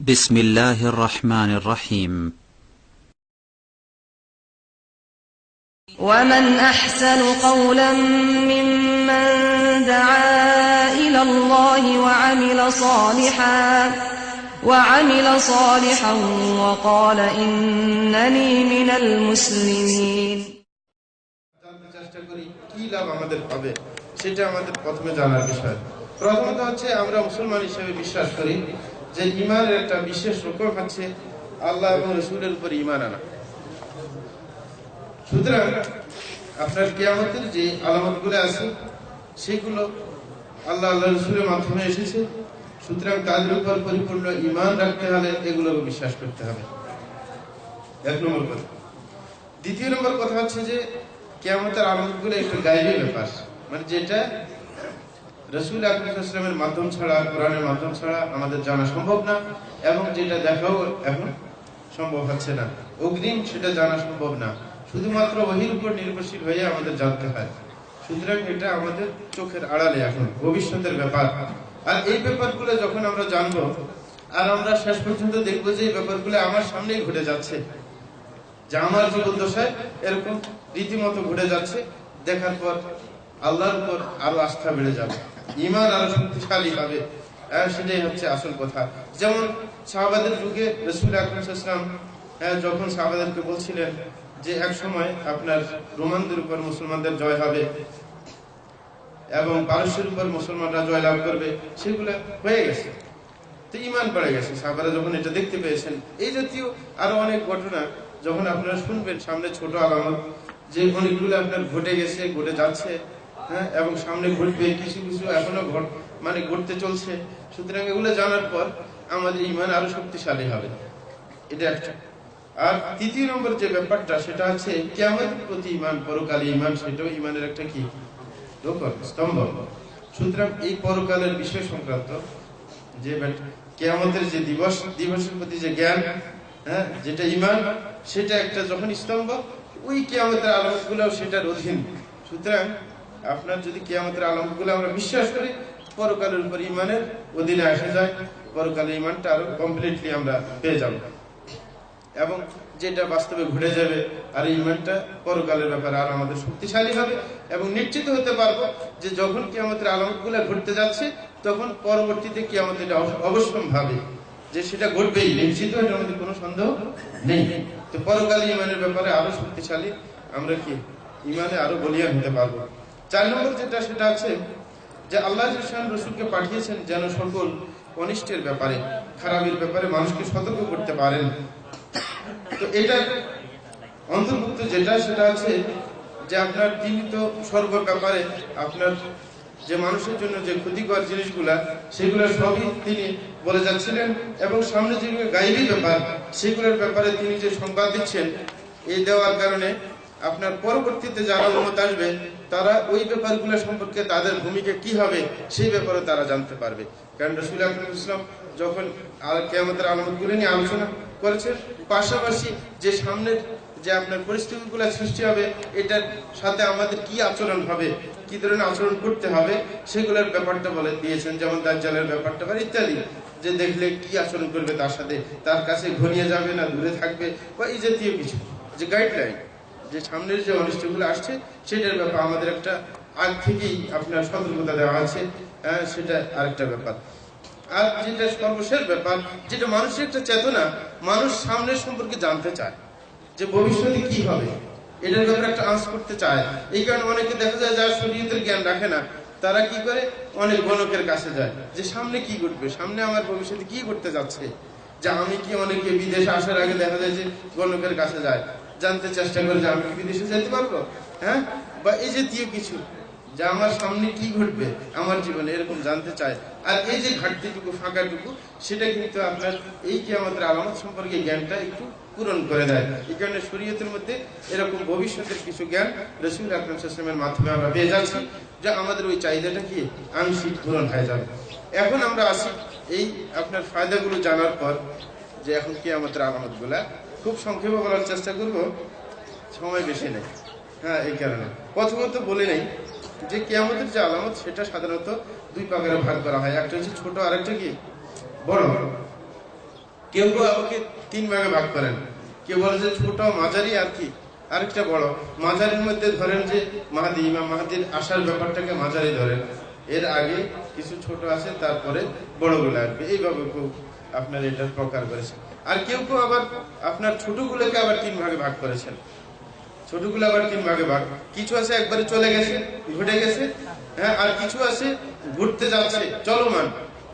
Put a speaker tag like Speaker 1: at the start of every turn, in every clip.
Speaker 1: بسم الله الرحمن الرحيم
Speaker 2: ومن أحسن قولا ممن دعا إلى الله وعمل صالحا وعمل صالحا وقال إنني من المسلمين
Speaker 3: জানতে চেষ্টা করি কি লাভ আমাদের পাবে সেটা আমাদের প্রথমে জানার বিষয় প্রথমত হচ্ছে আমরা মুসলমান হিসেবে বিশ্বাস করি যে ইমানের একটা বিশেষ রকম হচ্ছে আল্লাহ এবং রসুলের উপর ইমান আনা। সুতরাং আপনার কেয়ামতের যে আলামতগুলো আছে, সেগুলো আল্লাহ আল্লাহ রসুলের মাধ্যমে এসেছে। সুতরাং তাদের উপর পরিপূর্ণ ইমান রাখতে হলে এগুলোকে বিশ্বাস করতে হবে। এক নম্বর কথা। দ্বিতীয় নম্বর কথা হচ্ছে যে, কেয়ামতের আলামতগুলো একটু গাইবী ব্যাপার। মানে যেটা রসুল আকরমের মাধ্যম ছাড়া, কোরআনের মাধ্যম ছাড়া আমাদের জানা সম্ভব না এবং যেটা দেখাও এখন সম্ভব হচ্ছে না। অগ্রিম সেটা জানা সম্ভব না। শুধুমাত্র ওহির উপর নির্ভরশীল হয়ে আমাদের জানতে হয়। সুতরাং এটা আমাদের চোখের আড়ালে এখন, ভবিষ্যতের ব্যাপার। আর এই ব্যাপারগুলো যখন আমরা জানব, আর আমরা শেষ পর্যন্ত দেখব যে এই ব্যাপারগুলো আমার সামনেই ঘটে যাচ্ছে। যে আমার জীবন দশায় এরকম রীতিমতো ঘটে যাচ্ছে, দেখার পর আল্লাহর উপর আরও আস্থা বেড়ে যাবে। ইমান আরও শক্তিশালী হবে। হ্যাঁ, সেটাই হচ্ছে আসল কথা। যেমন সাহাবাদের যুগে রসুল আকরম যখন সাহাবাদেরকে বলছিলেন যে এক সময় আপনার রোমানদের উপর মুসলমানদের জয় হবে এবং পারস্যের উপর মুসলমানরা জয় লাভ করবে সেগুলো হয়ে গেছে। তো ইমান পড়ে গেছে। সাহাবারা যখন এটা দেখতে পেয়েছেন এই জাতীয় আরও অনেক ঘটনা যখন আপনারা শুনবেন সামনে ছোট আলামত যে অনেকগুলো আপনার ঘটে গেছে ঘটে যাচ্ছে হ্যাঁ এবং সামনে ঘটবে, কিছু কিছু এখনও ঘট মানে ঘটতে চলছে। সুতরাং এগুলো জানার পর আমাদের ইমান আরও শক্তিশালী হবে। এটা একটা। আর তৃতীয় নম্বর যে ব্যাপারটা, সেটা হচ্ছে, কেমন প্রতি ইমান, পরকালে ইমান, সেটাও ইমানের একটা কি? স্তম্ভ। সুতরাং এই পরকালের বিষয় সংক্রান্ত যে কেয়ামতের যে দিবস, দিবসের প্রতি যে জ্ঞান হ্যাঁ যেটা ইমান, সেটা একটা যখন স্তম্ভ, ওই কেয়ামতের আলমগুলো সেটার অধীন। সুতরাং আপনার যদি কেয়ামতের আলমগুলো আমরা বিশ্বাস করি, পরকালের উপর ইমানের অধীনে আসে যায় পরকালের ইমানটা আরও কমপ্লিটলি আমরা পেয়ে যাব। এবং যেটা বাস্তবে ঘুরে যাবে, আর ইমানটা পরকালের ব্যাপারে আর আমাদের শক্তিশালী হবে এবং নিশ্চিত হতে পারব যে যখন কি আমাদের আলামতগুলো ঘটতে যাচ্ছে, তখন পরবর্তীতে কি আমাদের অবশ্যম ভাবে যে সেটা ঘটবেই, নিশ্চিত এটার আমাদের কোনো সন্দেহ নেই। তো পরকালে ইমানের ব্যাপারে আরও শক্তিশালী আমরা কি? ইমানে আরও বলিয়ান হতে পারব। চার নম্বর যেটা, সেটা আছে যে আল্লাহ রসুলকে পাঠিয়েছেন যেন সকল অনিষ্টের ব্যাপারে, খারাপের ব্যাপারে মানুষকে সতর্ক করতে পারেন। তো এটা অন্তর্ভুক্ত যেটা, সেটা আছে যে আপনার তিনি তো সর্ব ব্যাপারে, আপনার যে মানুষের জন্য যে ক্ষতিকর জিনিসগুলা, সেগুলো সবই তিনি বলে যাচ্ছিলেন এবং সামনে যেগুলো গাইবি ব্যাপার, সেগুলোর ব্যাপারে তিনি যে সংবাদ দিচ্ছেন, এই দেওয়ার কারণে আপনার পরবর্তীতে যারা উন্মত আসবে তারা ওই ব্যাপারগুলো সম্পর্কে তাদের ভূমিকা কি হবে, সেই ব্যাপারে তারা জানতে পারবে। কারণ রসুল ইসলাম যখন কেয়ামতের আলমতগুলো নিয়ে আলোচনা করেছেন, পাশাপাশি যে সামনের যে আপনার পরিস্থিতিগুলো সৃষ্টি হবে, এটার সাথে আমাদের কি আচরণ হবে, কি ধরনের আচরণ করতে হবে, সেগুলোর ব্যাপারটা বলে দিয়েছেন, যেমন দাজ্জালের ব্যাপারটা বা ইত্যাদি, যে দেখলে কি আচরণ করবে তার সাথে, তার কাছে ঘনিয়ে যাবে না, দূরে থাকবে বা এই জাতীয় কিছু, যে গাইডলাইন যে সামনের যে অনিষ্টগুলো আসছে সেটার ব্যাপার আমাদের একটা আগ থেকেই আপনার সতর্কতা দেওয়া আছে হ্যাঁ, সেটা আরেকটা ব্যাপার। আর যেটা সর্বশেষ ব্যাপার যেটা মানুষের একটা চেতনা মানুষ সামনের সম্পর্কে জানতে চায় যে ভবিষ্যতে কি হবে। এটার ব্যাপারে একটা আঁচ করতে চায়। এই কারণে অনেকে দেখা যায় যারা শরীয়তের জ্ঞান রাখে না তারা কি করে? অনেক গণকের কাছে যায় যে সামনে কি ঘটবে? সামনে আমার ভবিষ্যতে কি করতে যাচ্ছে? যে আমি কি অনেকে বিদেশে আসার আগে দেখা যায় যে গণকের কাছে যায়। জানতে চেষ্টা করে যে আমি কি বিদেশে যেতে পারব? হ্যাঁ? বা এই জাতীয় কিছু যে আমার সামনে কি ঘটবে, আমার জীবনে এরকম জানতে চায়। আর এই যে ঘাটতিটুকু, ফাঁকাটুকু, সেটা কিন্তু আপনার এই কি আমাদের আলামত সম্পর্কে জ্ঞানটা একটু পূরণ করে দেয়। এই কারণে শরীয়তের মধ্যে এরকম ভবিষ্যতের কিছু জ্ঞান রসুল আকরম সালামের মাধ্যমে আমরা পেয়ে যাচ্ছি, যে আমাদের ওই চাহিদাটা কি? আংশিক পূরণ হয়ে যাবে। এখন আমরা আসি এই আপনার ফায়দাগুলো জানার পর যে এখন কি আমাদের আলামতগুলা খুব সংক্ষেপে বলার চেষ্টা করব, সময় বেশি নেই। হ্যাঁ এই কারণে। প্রথমত বলে নেই যে কেয়ামতের যে আলামত, সেটা সাধারণত দুই পাকারে ভাগ করা হয়। একটা হচ্ছে ছোট, আরেকটা কি? বড়। কেউ কেউ আমাকে তিন ভাগে ভাগ করেন। কেউ বলে যে ছোট, মাঝারি আর কি? আরেকটা বড়। মাঝারির মধ্যে ধরেন যে মাহাদি ইমাম মাহাদির আসার ব্যাপারটাকে মাঝারি ধরেন। এর আগে কিছু ছোট আছে, তারপরে বড়গুলো আসবে। এইভাবে খুব আপনার এটার প্রকার করেছেন। আর কেউ কেউ আবার আপনার ছোটগুলোকে আবার তিন ভাগে ভাগ করেছেন। ছোটগুলো আবার তিন ভাগে ভাগ। কিছু আছে একবারে চলে গেছে, ঘটে গেছে হ্যাঁ আর কিছু আছে ঘুরতে যাচ্ছে, চলমান।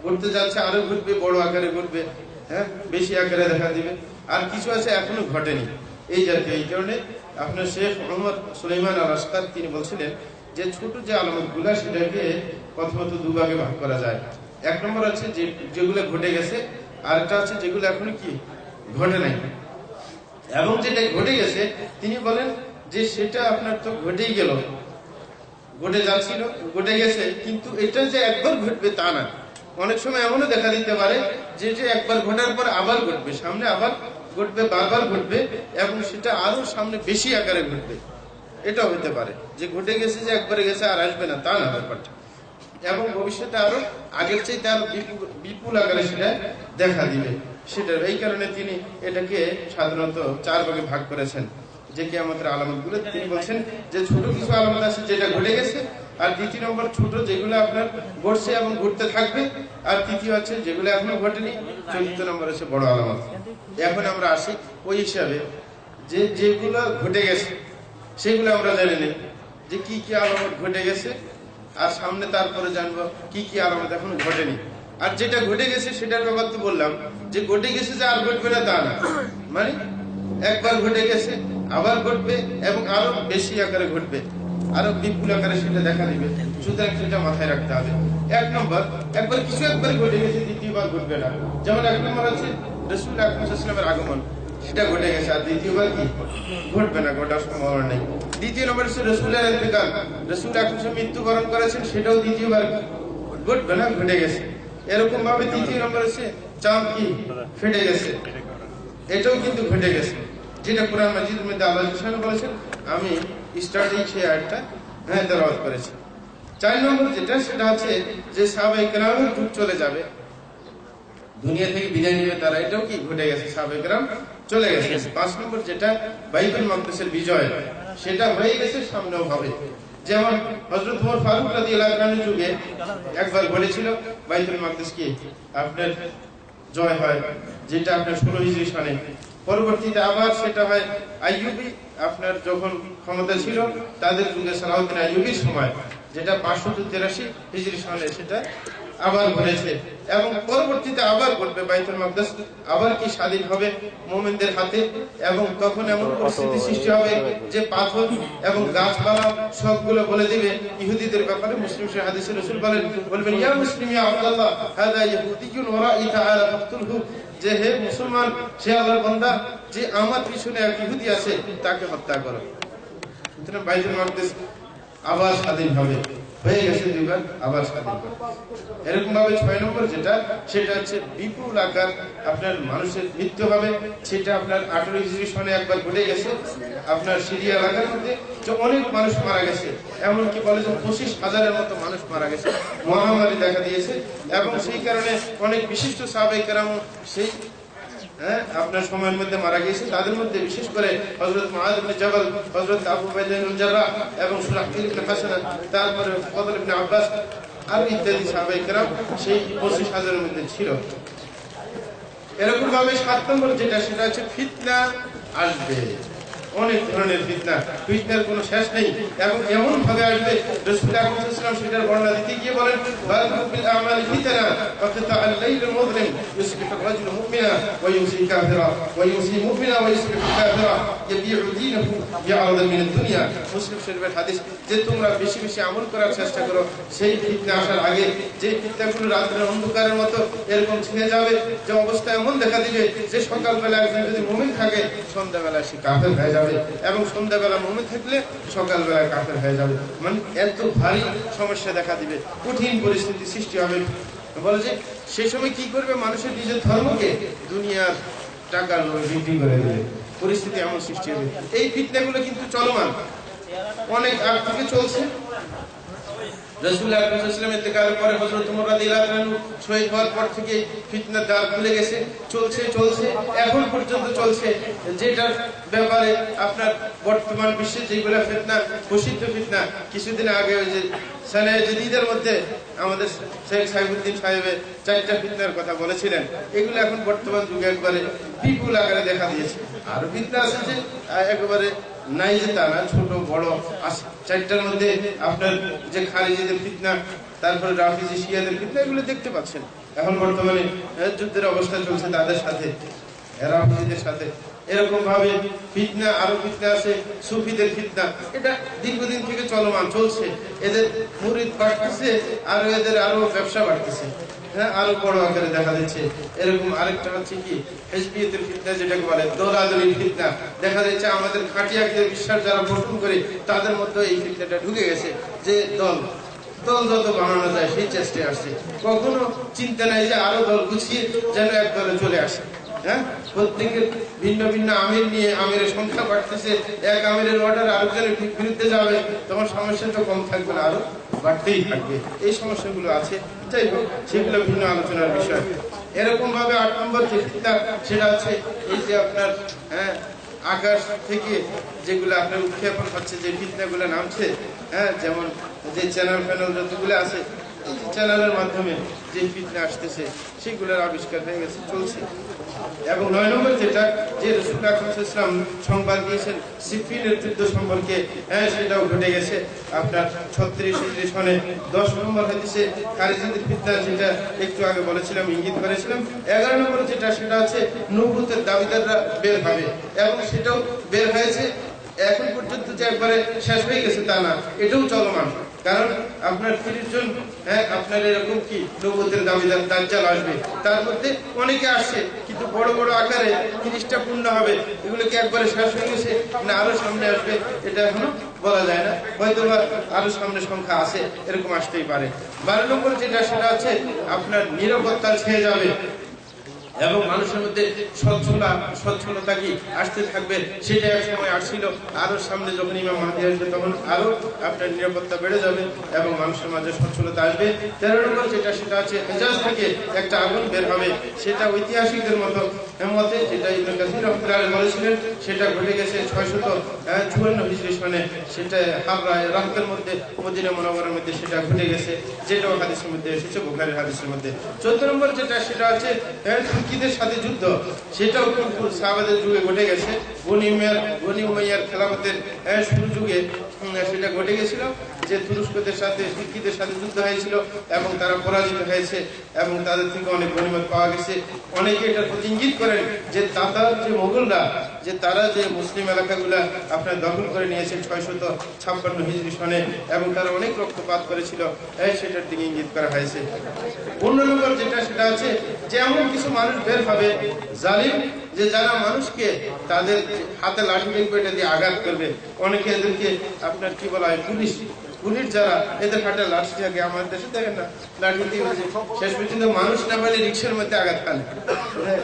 Speaker 3: ঘুরতে যাচ্ছে, আরও ঘুরবে বড় আকারে ঘুরবে হ্যাঁ বেশি আকারে দেখা দিবে। আর কিছু আছে এখনও ঘটেনি। এই জাতীয়, এই কারণে আপনার শেখ মোহাম্মদ সুলাইমান আল আসকার তিনি বলছিলেন যে ছোট যে আলামতগুলা সেটাকে প্রথমত দুভাগে ভাগ করা যায়। এক নম্বর আছে যে, যেগুলো ঘটে গেছে আর একটা আছে যেগুলো এখনও কি ঘটে নাই। এবং যেটা ঘটে গেছে, তিনি বলেন যে সেটা আপনার তো ঘটেই গেল। ঘটে যাচ্ছিল, ঘটে গেছে, কিন্তু এটা যে একবার ঘটবে তা না। অনেক সময় এমনও দেখা দিতে পারে যে যে একবার ঘটার পর আবার ঘটবে, সামনে আবার ঘটবে বারবার ঘটবে, এবং সেটা আরও সামনে বেশি আকারে ঘটবে। এটাও হতে পারে যে ঘটে গেছে যে একবারে গেছে আর আসবে না, তা না ব্যাপারটা। এবং ভবিষ্যতে আরও আগের চাইতে আরও বিপুল আকারে সেটা দেখা দিবে। সেটা এই কারণে তিনি এটাকে সাধারণত চার ভাগে ভাগ করেছেন। যে কি আমাদের আলামতগুলো তিনি বলছেন যে ছোট কিছু আলামত আছে যেটা ঘটে গেছে, আর দ্বিতীয় নম্বর ছোট যেগুলো আপনার ঘটছে এবং ঘটতে থাকবে, আর তৃতীয় আছে যেগুলো এখনও ঘটেনি, চতুর্থ নম্বর আছে বড় আলামত। এখন আমরা আসি ওই হিসাবে যে যেগুলো ঘটে গেছে, সেগুলো আমরা জানি নেই। যে কি কি আলামত ঘটে গেছে আর সামনে তারপরে জানব কি কি আলামত এখনও ঘটেনি। আর যেটা ঘটে গেছে সেটার ব্যাপার তো বললাম, যে ঘটে গেছে যে আর ঘটবে না তা না। মানে একবার ঘটে গেছে, আবার ঘটবে এবং আরও বেশি আকারে ঘটবে। আরও বিপুল আকারে সেটা দেখা দিবে। সুতরাং সেটা মাথায় রাখতে হবে। এক নম্বর, একবার কিছু একবার ঘটে গেছে, দ্বিতীয়বার ঘটবে না। যেমন এক নম্বর আছে রসুল আকরমের আগমন। সেটা ঘটে গেছে, আর দ্বিতীয়বার কি? ঘটবে না, ঘটার সম্ভাবনা নেই। দ্বিতীয় নম্বর হচ্ছে রসুলের ইন্তেকাল। রসুল আকরম মৃত্যুবরণ করেছেন, সেটাও দ্বিতীয়বার ঘটবে না, ঘটে গেছে। এরকম ভাবে তৃতীয় নম্বর হচ্ছে চাঁদ কি? ফেটে গেছে। এটাও কিন্তু ঘটে গেছে। যেটা কোরআন মাজিদের মধ্যে আল্লাহ সুবহানাহু বলেছেন আমি স্টার্টিং সেই আয়াতটা হ্যাঁ তেলাওয়াত করেছি। চার নম্বর যেটা, সেটা হচ্ছে যে সাহাবায়ে কেরামের যুগ চলে যাবে। দুনিয়া থেকে বিদায় নিবে তারা, এটাও কি? ঘটে গেছে। সাহাবায়ে কেরাম চলে গেছে। পাঁচ নম্বর যেটা বাইবেল মাকদেসের বিজয় সেটা হয়ে গেছে সামনেও হবে। যেমন হযরত ওমর ফারুক রাদিয়াল্লাহু আনহু যুগে একবার ঘটেছিল বাইতুল মাকদেস কি আপনার জয় হয় যেটা আপনার ষোলো হিজরি সনে। পরবর্তীতে আবার সেটা হয় আইয়ুবি আপনার যখন ক্ষমতা ছিল তাদের যুগে সালাউদ্দিন আইয়ুবির সময় যেটা পাঁচশো তেরাশি হিজরি সনে সেটা আবার ঘটেছে এবং পরবর্তীতে আবার ঘটবে বাইতুল মাকদাস আবার কি স্বাধীন হবে মোমেনদের হাতে? এবং তখন এমন পরিস্থিতি সৃষ্টি হবে যে পাথর এবং গাছপালা সবগুলো বলে দিবে। ইহুদিদের ব্যাপারে মুসলিম শরীফ হাদিসে রাসূল বলেন, বলবেন, ইয়া মুসলিম, ইয়া আব্দুল্লাহ, হাদা ইহুদিয়ুন ওয়ারাই তাআলা ফাকতুলহু। যে হে মুসলমান সে আল্লাহর বান্দা, যে আমার পিছনে এক ইহুদি আছে, তাকে হত্যা করো। সুতরাং বাইতুল মাকদাস আবার স্বাধীন হবে। হয়ে গেছে আবার স্বাধীন এরকম ভাবে ছয় নম্বর যেটা, সেটা হচ্ছে বিপুল আকার আপনার মানুষের মৃত্যু হবে। সেটা আপনার একবার ঘটে গেছে। আপনার সিরিয়া এলাকার মধ্যে যে অনেক মানুষ মারা গেছে। এমনকি বলে যে পঁচিশ হাজারের মতো মানুষ মারা গেছে। মহামারী দেখা দিয়েছে। এবং সেই কারণে অনেক বিশিষ্ট সাবেকেরাম সেই হ্যাঁ আপনার সময়ের মধ্যে মারা গিয়েছে, তাদের মধ্যে বিশেষ করে হজরত মুআয হজরত আবু উবাইদা এবং তারপরে আব্বাস আর ইত্যাদি সাহাবায়ে কেরাম সেই 25 হাজারের মধ্যে ছিল। এরকম ভাবে সাত নম্বর যেটা, সেটা হচ্ছে ফিতনা আসবে। অনেক ধরনের ফিতনা। ফিতনার কোনো শেষ নেই। এবং এমন ভাবে আসবে রাসূল আকরাম সেটার বর্ণনা দিতে গিয়ে বলেন আমালি ফিতনা, ফাকাতা আল লাইল মুযলিম ইসবিহু রাজুল মুমিনা, ওয়া ইউসি কাফিরা, ওয়া ইউসি মুমিনা, ওয়া কাফিরা দীনহু বিআরদ মিন দুনিয়া। মুসলিম শরীফের হাদিস, যে তোমরা বেশি বেশি আমল করার চেষ্টা করো, সেই ফিতনা আসার আগে যে ফিতনাগুলো রাতের অন্ধকারের মতো এরকম ছিনে যাবে, যে অবস্থা এমন দেখা দিবে যে সকালবেলা একজন যদি মুমিন থাকে, সন্ধ্যাবেলা সে কাফের হয়ে যাবে। এবং সন্ধ্যাবেলা মনে থাকলে সকালবেলা কাফের হয়ে যাবে। মানে এত ভারী সমস্যা দেখা দিবে, কঠিন পরিস্থিতি সৃষ্টি হবে। বলে যে সেই সময় কি করবে? মানুষের নিজের ধর্মকে দুনিয়ার টাকার বিক্রি করে দেবে। পরিস্থিতি এমন সৃষ্টি হবে। এই ফিটনাগুলো কিন্তু চলমান। অনেক আগ থেকে চলছে। হওয়ার পর গেছে। চলছে চলছে, এখন পর্যন্ত চলছে। যেটার ব্যাপারে আপনার বর্তমান প্রসিদ্ধ কিছুদিন আগে ওই যে মধ্যে আমাদের শেখ সাহেবুদ্দিন সাহেবের চারটা ফিতনার কথা বলেছিলেন। এগুলো এখন বর্তমান যুগে একবারে বিপুল আকারে দেখা দিয়েছে। আরও ফিতনা আছে যে একেবারে নাই যে তা না ছোট, বড় চারটার মধ্যে আপনার যে খারিজিদের ফিতনা, তারপরে রাফিজি শিয়াদের ফিতনা, এগুলো দেখতে পাচ্ছেন। এখন বর্তমানে যুদ্ধের অবস্থা চলছে তাদের সাথে, রাফিজিদের সাথে। এরকম ভাবে ফিতনা, আরও ফিতনা আছে, সুফিদের ফিতনা। এটা দীর্ঘদিন থেকে চলমান, চলছে। এদের মুরিদ বাড়তেছে, আর এদের আরও ব্যবসা বাড়তেছে। হ্যাঁ আরও বড় আকারে দেখা দিচ্ছে। এরকম আরেকটা হচ্ছে কি? হেসবিয়তের ফিতনা যেটাকে বলে, দৌলাদলির ফিতনা। দেখা যাচ্ছে আমাদের খাটিয়াকে বিশ্বাস যারা গঠন করে, তাদের মধ্যে এই ফিতনাটা ঢুকে গেছে যে দল দল যত বানানো যায় সেই চেষ্টায় আসছে। কখনো চিন্তা নাই যে আরও দল গুছিয়ে যেন এক দলে চলে আসে। হ্যাঁ? প্রত্যেকের ভিন্ন ভিন্ন আমির নিয়ে আমিরের সংখ্যা বাড়তেছে। এক আমিরের অর্ডার আরেকজনের বিরুদ্ধে যাবে। তখন সমস্যা তো কম থাকবে না, আরও বাড়তেই থাকবে। এই সমস্যাগুলো আছে। যাই হোক, সেগুলো ভিন্ন আলোচনার বিষয়। এরকম ভাবে আট নম্বর যে সেটা হচ্ছে এই যে আপনার হ্যাঁ আকাশ থেকে যেগুলো আপনার উৎক্ষেপণ হচ্ছে, যে ফিতনাগুলো নামছে হ্যাঁ যেমন যে চ্যানেল ফ্যানেল যতগুলো আছে চ্যানেলের মাধ্যমে যে ফিতনা আসতেছে, সেগুলোর আবিষ্কার হয়ে গেছে, চলছে। এবং নয় নম্বর যেটা, যে রসুল আকরম সংবাদ দিয়েছেন সিফিনের নেতৃত্ব সম্পর্কে হ্যাঁ সেটাও ঘটে গেছে। আপনার ছত্রিশ সনে দশ নম্বর হাদিসে খারিজিদের ফিতনা, যেটা একটু আগে বলেছিলাম, ইঙ্গিত করেছিলাম। এগারো নম্বর যেটা, সেটা আছে নৌবতের দাবিদাররা বের হবে। এবং সেটাও বের হয়েছে। এখন পর্যন্ত যে একবারে শেষ হয়ে গেছে তা না, এটাও চলমান। কারণ আপনার তিরিশ জন হ্যাঁ আপনার এরকম কি নবুতের দাবিদার দাজ্জাল আসবে? তার মধ্যে অনেকে আসছে, কিন্তু বড় বড় আকারে তিরিশটা পূর্ণ হবে এগুলো কি একবারে শেষ হয়ে গেছে না আরও সামনে আসবে, এটা এখনও বলা যায় না। হয়তো বা আরও সামনে সংখ্যা আছে, এরকম আসতেই পারে। বারো নম্বর যেটা, সেটা আছে আপনার নিরাপত্তা ছেয়ে যাবে। এবং মানুষের মধ্যে স্বচ্ছতা, স্বচ্ছলতা কি আসতে থাকবে? সেটা এক সময় আসছিল, আরও সামনে যখন ইমাম মাহাদি আসবে, তখন আরও আপনার নিরাপত্তা বেড়ে যাবে এবং মানুষের মাঝে স্বচ্ছলতা আসবে। তেরো নম্বর যেটা, সেটা আছে হেজাজ থেকে একটা আগুন বের হবে। সেটা ঐতিহাসিকদের মতো মতে যেটা ইবনে কাসির রহমতুল্লাহ বলেছিলেন, সেটা ঘটে গেছে ছয়শত চুয়ান্ন হিজরি সনে। সেটা হাবরা রাহতের মধ্যে, মদিনা মনোবরের মধ্যে সেটা ঘটে গেছে, যেটাও হাদিসের মধ্যে এসেছে, বুখারীর হাদিসের মধ্যে। চোদ্দ নম্বর যেটা, সেটা আছে তুর্কিদের সাথে যুদ্ধ? সেটাও কিন্তু সাহাবাদের যুগে ঘটে গেছে। উমাইয়ার, বনি উমাইয়ার খেলাফতের শুরু যুগে সেটা ঘটে গেছিল যে তুরস্কদের সাথে তুর্কিদের সাথে যুদ্ধ হয়েছিল এবং তারা পরাজিত হয়েছে এবং তাদের থেকে অনেক গণিমত পাওয়া গেছে। অনেকে এটা প্রতি ইঙ্গিত করেন যে তাতার যে মোগলরা যে তারা যে মুসলিম এলাকাগুলা আপনার দখল করে নিয়েছে ছয়শত ছাপ্পান্ন হিজরি সনে এবং তারা অনেক রক্তপাত করেছিল, এই সেটার দিকে ইঙ্গিত করা হয়েছে। অন্য নম্বর যেটা, সেটা আছে যে এমন কিছু মানুষ বের হবে জালিম, যে যারা মানুষকে তাদের হাতে লাঠি এটা দিয়ে আঘাত করবে। অনেকে এদেরকে আপনার কি বলা হয়, পুলিশ পুলিশ যারা এদের হাতে লাঠি থাকে আমাদের দেশে দেখেন না, লাঠি দিয়ে শেষ পর্যন্ত মানুষ না পেলে রিক্সার মধ্যে আঘাত খান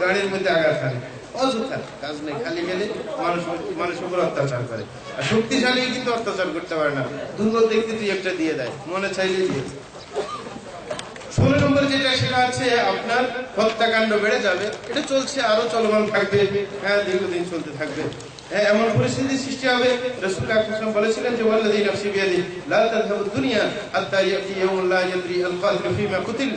Speaker 3: গাড়ির মধ্যে আঘাত খান অযথা, কাজ নেই, খালি গেলে মানুষ, মানুষের উপর অত্যাচার করে। আর শক্তিশালী কিন্তু অত্যাচার করতে পারে না। দুর্বল দেখতে তুই একটা দিয়ে দেয়, মনে চাইলে ষোলো নম্বর যেটা, সেটা আছে আপনার হত্যাকাণ্ড বেড়ে যাবে। এটা চলছে, আরও চলমান থাকবে। হ্যাঁ দীর্ঘদিন চলতে থাকবে। হ্যাঁ এমন পরিস্থিতি সৃষ্টি হবে। বলেছিলেন যে দুনিয়া কুতিল।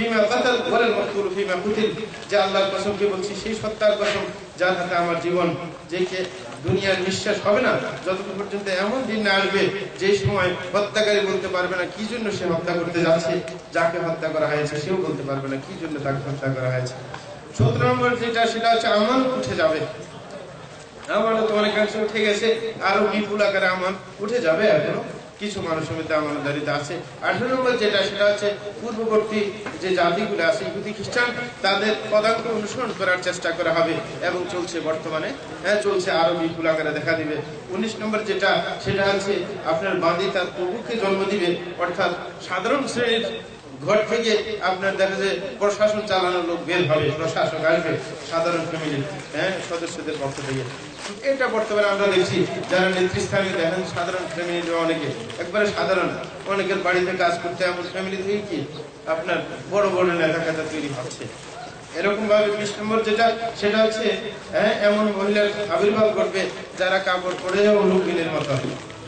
Speaker 3: ফীমা কাতাল ওয়াল মাকতুল ফীমা কুতিল। যে আল্লাহর কসমকে বলছি, সেই সত্তার কসম যার হাতে আমার জীবন, যে দুনিয়ার নিঃশ্বাস হবে না, যতক্ষণ পর্যন্ত এমন দিন না আসবে, যে সময় হত্যাকারী বলতে পারবে না কি জন্য সে হত্যা করতে যাচ্ছে, যাকে হত্যা করা হয়েছে সেও বলতে পারবে না কি জন্য তাকে হত্যা করা হয়েছে। সতেরো নম্বর যেটা, সেটা হচ্ছে আমান উঠে যাবে। আমানত অনেকাংশ উঠে গেছে, আরও বিপুল আকারে আমান উঠে যাবে এখনও। কিছু মানুষের মধ্যে আমানতদারিতা আছে। আঠারো নম্বর যেটা, সেটা হচ্ছে পূর্ববর্তী যে জাতিগুলো আছে, ইহুদি খ্রিস্টান, তাদের পদাঙ্ক অনুসরণ করার চেষ্টা করা হবে এবং চলছে বর্তমানে। হ্যাঁ চলছে আরও বিপুল আকারে দেখা দিবে। উনিশ নম্বর যেটা, সেটা হচ্ছে আপনার বাঁধি তার প্রভুকে জন্ম দিবে, অর্থাৎ সাধারণ শ্রেণির ঘর থেকে আপনার দেখা যায় প্রশাসন চালানোর লোক বের হবে, প্রশাসক আসবে, সাধারণ ফ্যামিলি হ্যাঁ সদস্যদের পক্ষ থেকে। এটা বর্তমানে আমরা দেখছি, যারা নেতৃস্থানে দেখেন, সাধারণ ফ্যামিলি অনেকে। একবারে সাধারণ, অনেকের বাড়িতে কাজ করতে এমন ফ্যামিলি থেকে কি, আপনার বড় বড় নেতা কাতা তৈরি হচ্ছে। এরকম ভাবে বিশ নম্বর যেটা, সেটা হচ্ছে হ্যাঁ এমন মহিলার আবির্ভাব ঘটবে যারা কাপড় পরে উলুকিনের মতো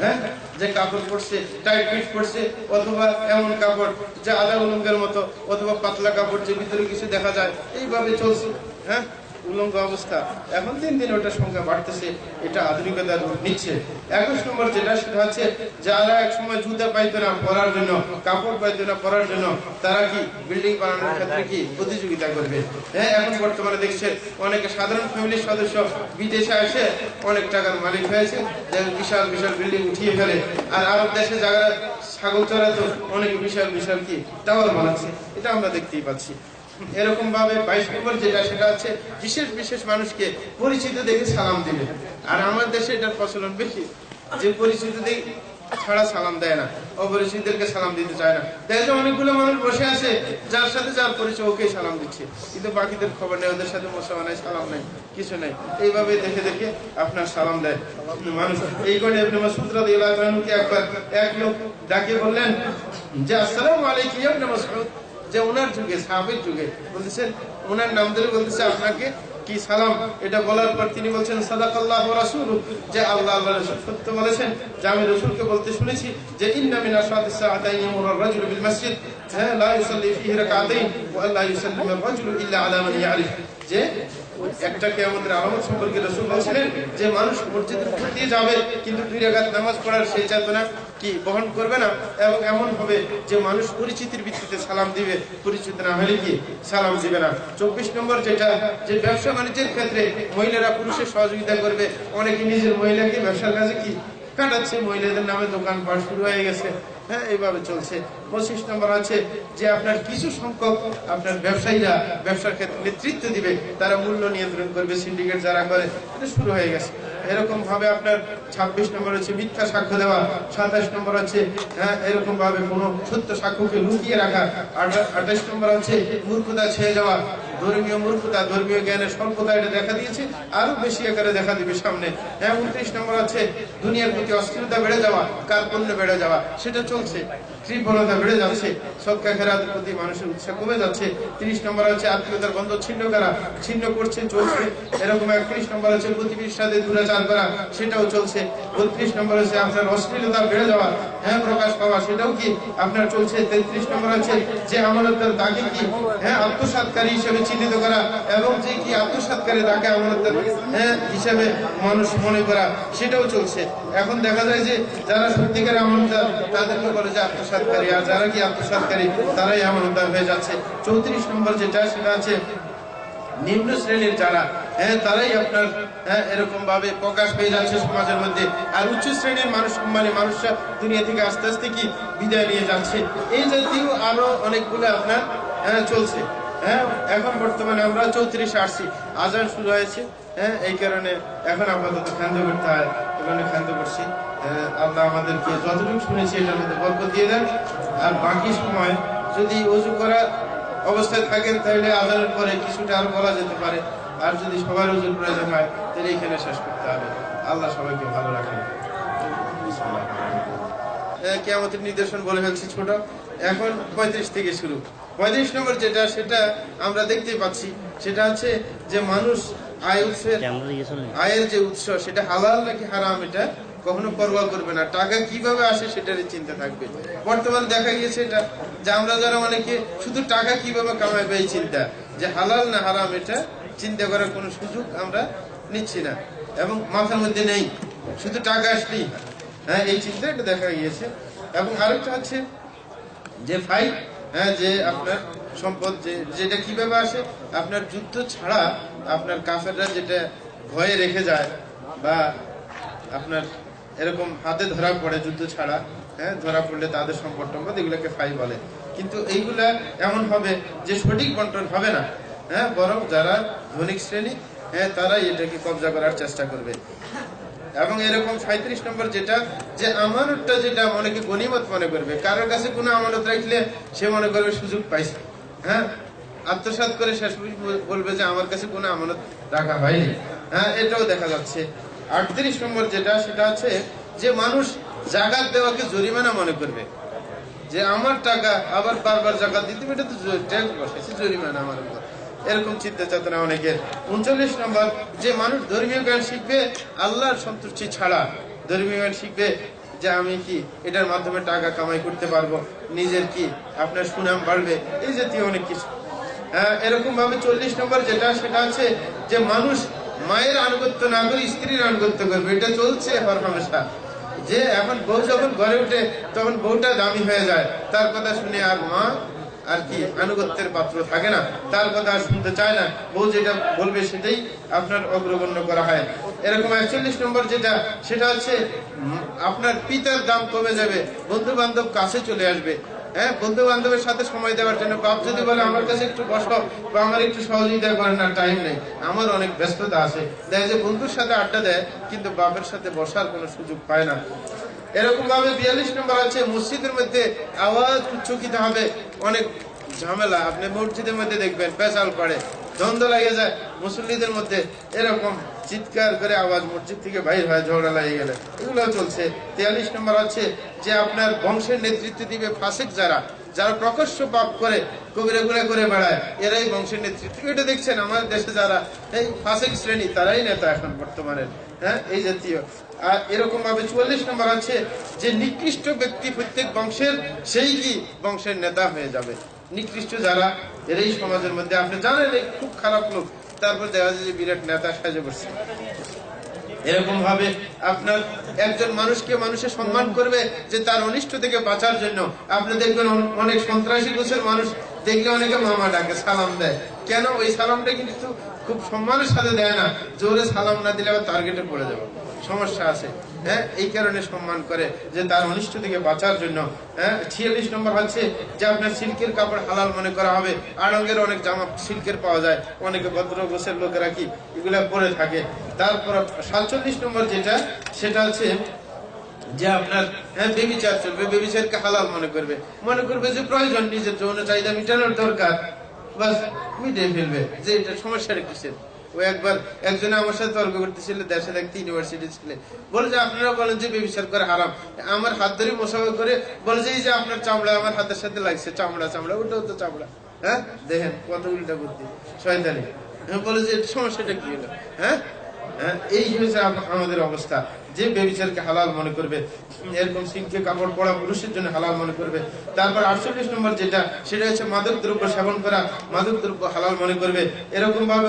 Speaker 3: হ্যাঁ? যে কাপড় পরছে টাইট ফিট পরছে, অথবা এমন কাপড় যে আদা উলঙ্গের মতো, অথবা পাতলা কাপড় যে ভিতরে কিছু দেখা যায়, এইভাবে চলছে হ্যাঁ? উলঙ্গ অবস্থা। এখন দিন দিন ওটার সংখ্যা বাড়তেছে, এটা আধুনিকতার রূপ নিচ্ছে। একুশ নম্বর যেটা, সেটা হচ্ছে যারা এক সময় জুতা পাইতো না পরার জন্য, কাপড় পাইতো না পরার জন্য, তারা কি বিল্ডিং বানানোর ক্ষেত্রে কি প্রতিযোগিতা করবে? হ্যাঁ এখন বর্তমানে দেখছে অনেকে সাধারণ ফ্যামিলির সদস্য বিদেশে এসে অনেক টাকার মালিক হয়েছে বিশাল বিশাল বিল্ডিং উঠিয়ে ফেলে। আর আরব দেশে যারা ছাগল চড়াতো, অনেক বিশাল বিশাল কি টাওয়ার বানাচ্ছে, এটা আমরা দেখতেই পাচ্ছি। এরকম ভাবে বাইশ নম্বর যেটা, সেটা হচ্ছে বিশেষ বিশেষ মানুষকে পরিচিত দেখে সালাম দিবে। আর আমার দেশে এটার প্রচলন বেশি, যে পরিচিত দেখে ছাড়া সালাম দেয় না, অপরিচিতদেরকে সালাম দিতে চায় না। দেখা অনেকগুলো মানুষ বসে আছে, যার সাথে যার পরিচয়, ওকেই সালাম দিচ্ছে। কিন্তু বাকিদের খবর নেই, ওদের সাথে মোসামা নাই সালাম নাই, কিছু নাই। এইভাবে দেখে দেখে আপনার সালাম দেয়। মানুষ, এই করে একবার এক লোক ডাকে বললেন, যে আসসালামু আলাইকুম মাসউদ। যে ওনার যুগে, সাহাবের যুগে, বলতেছেন, ওনার নাম ধরে বলতেছে আপনাকে কি সালাম? এটা বলার পর তিনি বলছেন, সাদাকাল্লাহু রাসুল যে আল্লাহ আল্লাহ রাসূল। সত্য বলেছেন যে আমি রসুলকে বলতে শুনেছি যে, ইন্না মিন আশরাতিস সাআতাইন ইয়ামুরু আর-রাজুলু বিল মসজিদ। হ্যাঁ লা ইউসাল্লি ফিহি রাকাতাইন ওয়া লা ইউসাল্লিমু আর-রাজুলু ইল্লা আলা মান ইয়ারিফ। যে একটা কিয়ামতের আলামত সম্পর্কে রাসূল বলেছিলেন যে মানুষ মসজিদের উপর দিয়ে যাবে, কিন্তু দুই রাকাত নামাজ পড়ার সেই চেতনা কি বহন করবে না? এবং এমন হবে যে মানুষ পরিচিতির ভিত্তিতে সালাম দিবে। পরিচিত না হলে কি সালাম দিবে না? চব্বিশ নম্বর যেটা, যে ব্যবসা বাণিজ্যের ক্ষেত্রে মহিলারা পুরুষের সহযোগিতা করবে। অনেকে নিজের মহিলাকে ব্যবসার কাজে কি কাটাচ্ছে? মহিলাদের নামে দোকান পাট শুরু হয়ে গেছে। হ্যাঁ এইভাবে চলছে। পঁচিশ নম্বর আছে যে আপনার কিছু সংখ্যক আপনার ব্যবসায়ীরা ব্যবসার ক্ষেত্রে নেতৃত্ব দিবে, তারা মূল্য নিয়ন্ত্রণ করবে সিন্ডিকেট যারা করে, এটা শুরু হয়ে গেছে। এরকম ভাবে আপনার ছাব্বিশ নম্বর হচ্ছে মিথ্যা সাক্ষ্য দেওয়া, সাতাশ নম্বর হচ্ছে হ্যাঁ এরকম ভাবে কোনো সত্য সাক্ষ্যকে লুকিয়ে রাখা আঠাশ নম্বর হচ্ছে মূর্খতা ছেয়ে যাওয়া ধর্মীয় মূর্খতা, ধর্মীয় জ্ঞানের স্বল্পতা এটা দেখা দিয়েছে, আরও বেশি আকারে দেখা দিবে সামনে। হ্যাঁ উনত্রিশ নম্বর আছে, দুনিয়ার প্রতি অস্থিরতা বেড়ে যাওয়া কার্পণ্য বেড়ে যাওয়া, সেটা চলছে কৃপণতা বেড়ে যাচ্ছে, সৎকা খেরাতের প্রতি মানুষের উৎসাহ কমে যাচ্ছে। তিরিশ নম্বর আছে, আত্মীয়তার বন্ধ ছিন্ন করা, ছিন্ন করছে, চলছে। এরকম একত্রিশ নম্বর আছে, প্রতিবেশীর সাথে দূরাচার করা, সেটাও চলছে। বত্রিশ নম্বর আছে, আপনার অশ্লীলতা বেড়ে যাওয়া হ্যাঁ প্রকাশ পাওয়া, সেটাও কি আপনার চলছে? তেত্রিশ নম্বর আছে, যে আমানতদার তাকে কি হ্যাঁ আত্মসাৎকারী হিসেবে চিহ্নিত করা এবং যে কি আত্মসাৎকারী তাকে আমানতদার হ্যাঁ হিসেবে মানুষ মনে করা, সেটাও চলছে। এখন দেখা যায় যে যারা সত্যিকার আমানতদার, তাদেরকে বলে যে আত্মসাৎকারী, আর যারা কি আত্মসাৎকারী, তারাই আমানতদার হয়ে যাচ্ছে। চৌত্রিশ নম্বর যেটা, সেটা আছে নিম্ন শ্রেণির যারা হ্যাঁ তারাই আপনার হ্যাঁ এরকম ভাবে প্রকাশ পেয়ে যাচ্ছে সমাজের মধ্যে। আর উচ্চ শ্রেণির মানুষ মানে মানুষরা দুনিয়া থেকে আস্তে আস্তে কি বিদায় নিয়ে যাচ্ছে। এই জাতীয় আরও অনেকগুলো আপনার হ্যাঁ চলছে। হ্যাঁ এখন বর্তমানে আমরা চৌত্রিশে আসছি। আজান শুরু হয়েছে। হ্যাঁ এই কারণে এখন আপাতত খান্ত করতে হয় এখানে খান্ত করছি। হ্যাঁ, আল্লাহ আমাদেরকে যতটুকু শুনেছি এটার মধ্যে গল্প দিয়ে দেন। আর বাকি সময় যদি অজু করা অবস্থায় থাকেন তাহলে আদানের পরে কিছুটা আর বলা যেতে পারে। আর যদি সবার ওজন প্রয়োজন হয় তাহলে এখানে শেষ করতে হবে। আল্লাহ সবাইকে ভালো রাখেন। কেমতের নির্দেশন বলে ফেলছি ছোট। এখন পঁয়ত্রিশ থেকে শুরু। পঁয়ত্রিশ নম্বর যেটা সেটা আমরা দেখতে পাচ্ছি। সেটা হচ্ছে যে মানুষ আয় উৎসের আয়ের যে উৎস সেটা হালাল নাকি হারাম এটা কখনো পরোয়া করবে না। টাকা কীভাবে আসে সেটারই চিন্তা থাকবে। বর্তমানে দেখা গিয়েছে এটা যে আমরা যারা অনেকে শুধু টাকা কীভাবে কামাইবে এই চিন্তা যে হালাল না হারাম এটা চিন্তা করার কোনো সুযোগ আমরা নিচ্ছি না। এবং মাথার মধ্যে নেই। শুধু টাকা আসলেই হ্যাঁ। এই চিন্তা এটা দেখা গিয়েছে। এবং আরেকটা হচ্ছে যে ফাইট হ্যাঁ যে আপনার সম্পদ, যে, যেটা কীভাবে আসে, আপনার যুদ্ধ ছাড়া আপনার কাফেররা যেটা ভয়ে রেখে যায় বা আপনার এরকম হাতে ধরা পড়ে যুদ্ধ ছাড়া হ্যাঁ ধরা পড়লে তাদের সম্পদ টম্পদ এগুলোকে ফাই বলে। কিন্তু এইগুলা এমন হবে যে সঠিক বন্টন হবে না হ্যাঁ বরং যারা ধনিক শ্রেণি হ্যাঁ তারাই এটাকে কবজা করার চেষ্টা করবে। এবং এরকম সাঁত্রিশ নম্বর যেটা, যে আমানতটা যেটা অনেকে গণিমত মনে করবে। কারোর কাছে কোনো আমানত রাখলে সে মনে করবে সুযোগ পাইছে। হ্যাঁ? আত্মসাৎ করে শেষ বলবে যে আমার কাছে কোনো আমানত রাখা হয়নি। হ্যাঁ এটাও দেখা যাচ্ছে। আটত্রিশ নম্বর যেটা, সেটা হচ্ছে যে মানুষ জাগাত দেওয়াকে জরিমানা মনে করবে। যে আমার টাকা আবার বারবার জাগাত দিতে এটা তো ট্যাক্স বসেছে জরিমানা আমার উপর। এরকম চিন্তা চেতনা অনেকের। উনচল্লিশ নম্বর যে মানুষ ধর্মীয় জ্ঞান শিখবে আল্লাহর সন্তুষ্টি ছাড়া ধর্মীয় জ্ঞান শিখবে যে আমি কি এটার মাধ্যমে টাকা কামাই করতে পারব? নিজের কি আপনার সুনাম বাড়বে? এই জাতীয় অনেক কিছু। হ্যাঁ, এরকম ভাবে চল্লিশ নম্বর যেটা সেটা আছে যে মানুষ মায়ের আনুগত্য না করে স্ত্রীর আনুগত্য করবে। এটা চলছে হর হামেশা যে এখন বউ যখন ঘরে উঠে তখন বউটা দামি হয়ে যায়। তার কথা শুনে আর মা আর কি, আনুগত্যের পাত্র থাকে না। তার কথা শুনতে চায় না। বউ যেটা বলবে সেটাই আপনার অগ্রগণ্য করা হয়। এরকম একচল্লিশ নম্বর যেটা, সেটা হচ্ছে আপনার পিতার দাম কমে যাবে বন্ধু বান্ধব কাছে চলে আসবে। হ্যাঁ বন্ধু বান্ধবের সাথে সময় দেওয়ার জন্য বাপ যদি বলে, আমার কাছে একটু বসো, বা আমার একটু সহযোগিতা করেন না টাইম নেই। আমার অনেক ব্যস্ততা আছে। দেখা যায় বন্ধুর সাথে আড্ডা দেয়, কিন্তু বাপের সাথে বসার কোনো সুযোগ পায় না। এরকম ভাবে বিয়াল্লিশ নম্বর আছে, মসজিদের মধ্যে আওয়াজ উচ্চকিত হবে। অনেক ঝামেলা, আপনি মসজিদের মধ্যে দেখবেন পেশাল পড়ে, দ্বন্দ্ব লাগে যায় মুসল্লিদের মধ্যে। এরকম চিৎকার করে আওয়াজ মসজিদ থেকে বাইর হয়, ঝগড়া লাগে গেলে। এগুলো চলছে। তিয়াল্লিশ নম্বর আছে যে আপনার বংশের নেতৃত্ব দিবে ফাসিক যারা যারা প্রকাশ্য পাপ করে, কবিরা গুণা করে বেড়ায়, এরাই বংশের নেতৃত্ব। এটা দেখছেন, আমাদের দেশে যারা, এই ফাসিক শ্রেণি, তারাই নেতা এখন বর্তমানের হ্যাঁ এই জাতীয়। এরকম ভাবে চুয়াল্লিশ নম্বর আছে যে নিকৃষ্ট ব্যক্তি প্রত্যেক বংশের সেই কি বংশের নেতা হয়ে যাবে। নিকৃষ্ট যারা, এরাই সমাজের মধ্যে আপনি জানেন এই খুব খারাপ লোক, তারপর দেখা যায় যে বিরাট নেতা সাজে বসছে এরকম ভাবে আপনার একজন মানুষকে মানুষের সম্মান করবে যে তার অনিষ্ট থেকে বাঁচার জন্য। আপনি দেখবেন অনেক সন্ত্রাসী গোছের মানুষ দেখলে অনেকে মামা ডাকে, সালাম দেয়। কেন? ওই সালামটা কিন্তু খুব সম্মানের সাথে দেয় না। জোরে সালাম না দিলে আবার টার্গেটে পড়ে যাবে। সমস্যা আছে হ্যাঁ? এই কারণে সম্মান করে যে তার অনিষ্ট থেকে বাঁচার জন্য হ্যাঁ? ছিয়াল্লিশ নম্বর হচ্ছে যে আপনার সিল্কের কাপড় হালাল মনে করা হবে। আড়ঙ্গের অনেক জামা সিল্কের পাওয়া যায়, অনেকে ভদ্র গোছের লোকেরা কি এগুলা পরে থাকে। তারপর সাতচল্লিশ নম্বর যেটা, সেটা হচ্ছে যে আপনার হ্যাঁ বেবিচার চলবে, বেবিচারকে হালাল মনে করবে। মনে করবে যে প্রয়োজন নিজের যৌন চাহিদা মেটানোর দরকার। বাস, মিটিয়ে ফেলবে যে এটা সমস্যাটা কিসের ও একবার আমার সাথে তর্ক ইউনিভার্সিটি বলে যে আপনারা বলেন যে করে হারাম। আমার হাত ধরে মোসাফা করে বলে যে এই যে আপনার চামড়া আমার হাতের সাথে লাগছে চামড়া চামড়া ওটাও তো চামড়া। হ্যাঁ? দেখেন কত উল্টা বুদ্ধি। বলে যে সমস্যাটা কি হলো? হ্যাঁ? হ্যাঁ, এই হয়েছে আমাদের অবস্থা। যে বেবিচারকে হালাল মনে করবে, এরকম সিংকে কাপড় পরা পুরুষের জন্য হালাল মনে করবে। তারপর আটচল্লিশ নম্বর যেটা, সেটা হচ্ছে মাদক দ্রব্য সেবন করা, মাদক দ্রব্য হালাল মনে করবে। এরকম ভাবে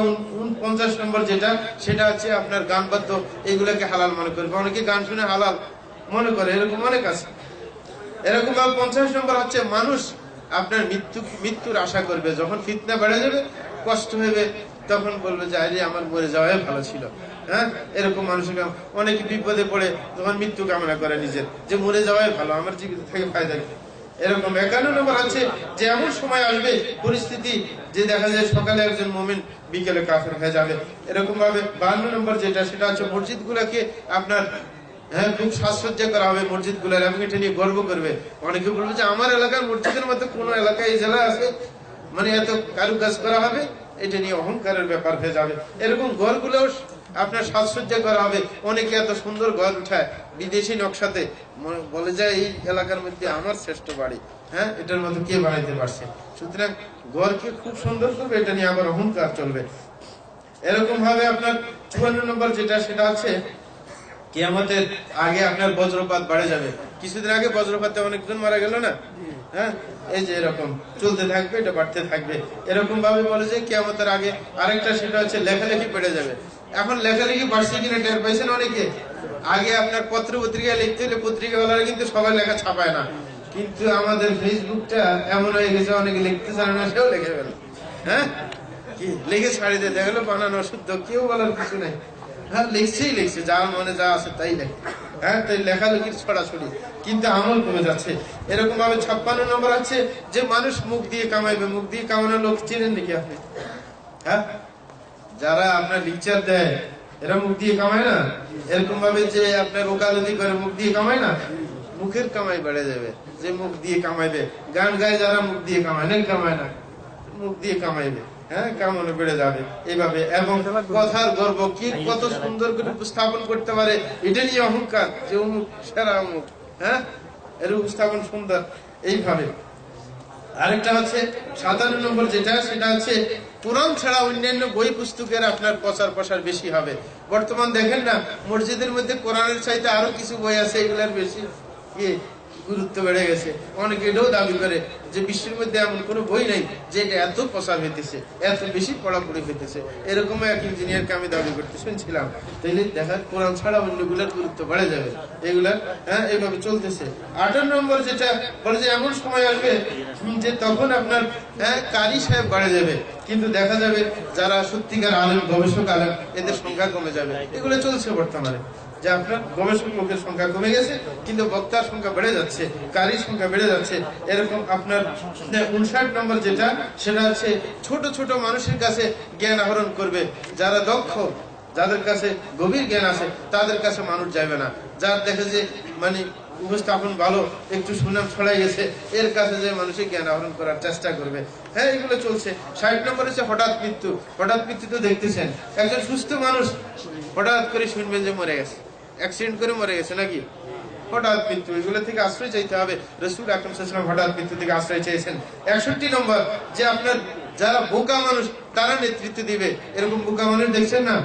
Speaker 3: পঞ্চাশ নম্বর যেটা, সেটা হচ্ছে আপনার গান বাদ্য এইগুলাকে হালাল মনে করবে। অনেকে গান শুনে হালাল মনে করে, এরকম অনেক আছে। এরকম ভাবে পঞ্চাশ নম্বর হচ্ছে মানুষ আপনার মৃত্যু, মৃত্যুর আশা করবে। যখন ফিতনা বেড়ে যাবে, কষ্ট হবে তখন বলবে যে, আরে, আমার মরে যাওয়াই ভালো ছিল। হ্যাঁ? এরকম মানুষের অনেকে বিপদে পড়ে তখন মৃত্যু কামনা করে নিজের, যে, মরে যাওয়াই ভালো, আমার জীবিত থেকে ফায়দা কি এরকম একান্ন নম্বর আছে যে, এমন সময় আসবে, পরিস্থিতি যে, দেখা যায় সকালে একজন মোমেন বিকেলে কাফের হয়ে যাবে। এরকম ভাবে বান্ন নম্বর যেটা, সেটা হচ্ছে মসজিদ গুলাকে আপনার হ্যাঁ খুব সাজসজ্জা করা হবে মসজিদগুলার এবং এটা নিয়ে গর্ব করবে। অনেকে বলবে যে, আমার এলাকার মসজিদের মধ্যে কোন এলাকায় এই জেলা আছে? মানে এত কারুকাজ করা হবে? এটা নিয়ে অহংকারের ব্যাপার হয়ে যাবে। এরকম ঘরগুলোও আপনার সাজসজ্জা করা হবে। অনেকে এত সুন্দর ঘর উঠায় বিদেশি নকশাতে। বলে যায় এই এলাকার মধ্যে আমার শ্রেষ্ঠ বাড়ি। হ্যাঁ এটার মধ্যে কে বানাইতে পারছে? সুতরাং ঘরকে খুব সুন্দর করবে, এটা নিয়ে আবার অহংকার চলবে। এরকম ভাবে আপনার চুয়ান্ন নম্বর যেটা, সেটা আছে কিয়ামতের আগে আপনার বজ্রপাত বাড়ে যাবে। কিছুদিন আগে বজ্রপাতে অনেকজন মারা গেল না? হ্যাঁ এই যে এরকম, চলতে থাকবে, এটা বাড়তে থাকবে। এরকম ভাবে বলে যে কিয়ামতের আগে আরেকটা সেটা হচ্ছে লেখালেখি বেড়ে যাবে। এখন লেখালেখি বাড়ছে কিনা টের পাইছেন অনেকে? আগে আপনার পত্র পত্রিকা লিখতে হলে পত্রিকাওয়ালারা কিন্তু সবাই লেখা ছাপায় না। কিন্তু আমাদের ফেসবুকটা এমন হয়ে গেছে, অনেকে লিখতে চায় না, সেও লিখে ফেলে। হ্যাঁ? কি, লিখে ছাড়ি দিয়ে দেখা গেলো বানানো শুদ্ধ কেউ বলার কিছু নাই। হ্যাঁ লিখছেই লিখছে যার মনে যা আছে তাই লেখে। হ্যাঁ তাই লেখালেখির ছড়াছড়ি। কিন্তু আমল কমে যাচ্ছে। এরকম ভাবে ছাপ্পান্ন নম্বর আছে যে মানুষ মুখ দিয়ে কামাইবে, মুখ দিয়ে কামানোর লোক চিনেন নাকি আপনি? হ্যাঁ? যারা আপনার লিকচার দেয়, এরা মুখ দিয়ে কামায় না? এরকম ভাবে যে আপনার ওকালতি করে মুখ দিয়ে কামায় না? মুখের কামাই বেড়ে যাবে, যে মুখ দিয়ে কামাইবে। গান গায় যারা মুখ দিয়ে কামায় না কামায় না, মুখ দিয়ে কামাইবে। হ্যাঁ কামানো বেড়ে যাবে। এইভাবে এবং কথার গর্ব কি কত সুন্দর করে উপস্থাপন করতে পারে, এটা নিয়ে অহংকার, যে অমুক সেরা অমুক হ্যাঁ? এর উপস্থাপন সুন্দর। এইভাবে। আরেকটা হচ্ছে, সাতান্ন নম্বর যেটা, সেটা হচ্ছে, কোরআন ছাড়া অন্যান্য বই পুস্তকের আপনার প্রচার প্রসার বেশি হবে। বর্তমান দেখেন না, মসজিদের মধ্যে কোরআনের চাইতে আরও কিছু বই আছে, এগুলার বেশি কি গুরুত্ব বেড়ে গেছে। অনেকে এটাও দাবি করে যে বিশ্বের মধ্যে এমন কোনো বই নেই যে এটা এত প্রচার হইতেছে, এত বেশি পড়াপড়ি হইতেছে। এরকম এক ইঞ্জিনিয়ারকে আমি দাবি করতে শুনছিলাম। তাইলে দেখা, কোরআন ছাড়া অন্যগুলোর গুরুত্ব বেড়ে যাবে। এগুলার হ্যাঁ এইভাবে চলতেছে। আঠারো নম্বর যেটা বলে যে এমন সময় আসবে যে তখন আপনার হ্যাঁ কারি সাহেব বাড়ে যাবে। কিন্তু দেখা যাবে যারা সত্যিকার আলেম, গবেষক আলেম, এদের সংখ্যা কমে যাবে। এগুলো চলছে বর্তমানে। যে আপনার গবেষক লোকের সংখ্যা কমে গেছে, কিন্তু বক্তার সংখ্যা বেড়ে যাচ্ছে, কারির সংখ্যা বেড়ে যাচ্ছে। এরকম আপনার উনষাট নম্বর যেটা, সেটা হচ্ছে ছোট ছোট মানুষের কাছে জ্ঞান আহরণ করবে। যারা দক্ষ, যাদের কাছে গভীর জ্ঞান আছে, তাদের কাছে মানুষ যাবে না। যার দেখে যে মানে উপস্থাপন ভালো, একটু সুনাম ছড়াই গেছে, এর কাছে যে মানুষের জ্ঞান আহরণ করার চেষ্টা করবে। হ্যাঁ এগুলো চলছে। ষাট নম্বর হচ্ছে হঠাৎ মৃত্যু। হঠাৎ মৃত্যু তো দেখতেছেন। একজন সুস্থ মানুষ হঠাৎ করে শুনবেন যে মরে গেছে। অ্যাক্সিডেন্ট করে মরে গেছে নাকি? হঠাৎ মৃত্যু। এগুলো থেকে আশ্রয় চাইতে হবে। রসুল আকরম সাল্লাম হঠাৎ মৃত্যু থেকে আশ্রয় চেয়েছেন। একষট্টি নম্বর, যে আপনার যারা বোকা মানুষ, তারা নেতৃত্ব দিবে। এরকম বোকা মানুষ দেখছেন না?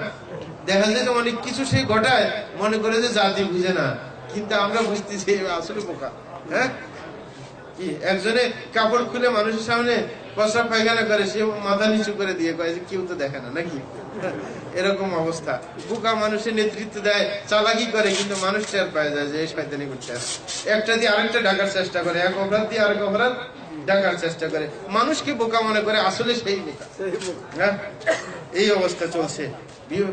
Speaker 3: দেখা যায় যে অনেক কিছু সে ঘটায়, মনে করে যে জাতি বুঝে না। কিন্তু আমরা বুঝতেছি আসলে বোকা। হ্যাঁ? কি? একজনে কাপড় খুলে মানুষের সামনে প্রস্রাব পায়খানা করে সে মাথা নিচু করে দিয়ে কয় যে কেউ তো দেখে না নাকি? এরকম অবস্থা। বোকা মানুষের নেতৃত্ব দেয় চালাকি করে কিন্তু মানুষ টের পায় যায় যে এই শয়তানি করতে আসে। একটা দিয়ে আরেকটা ডাকার চেষ্টা করে এক অপরাধ দিয়ে আরেক অপরাধ ডাকার চেষ্টা করে। মানুষকে বোকা মনে করে আসলে সেই বোকা। হ্যাঁ? এই অবস্থা চলছে।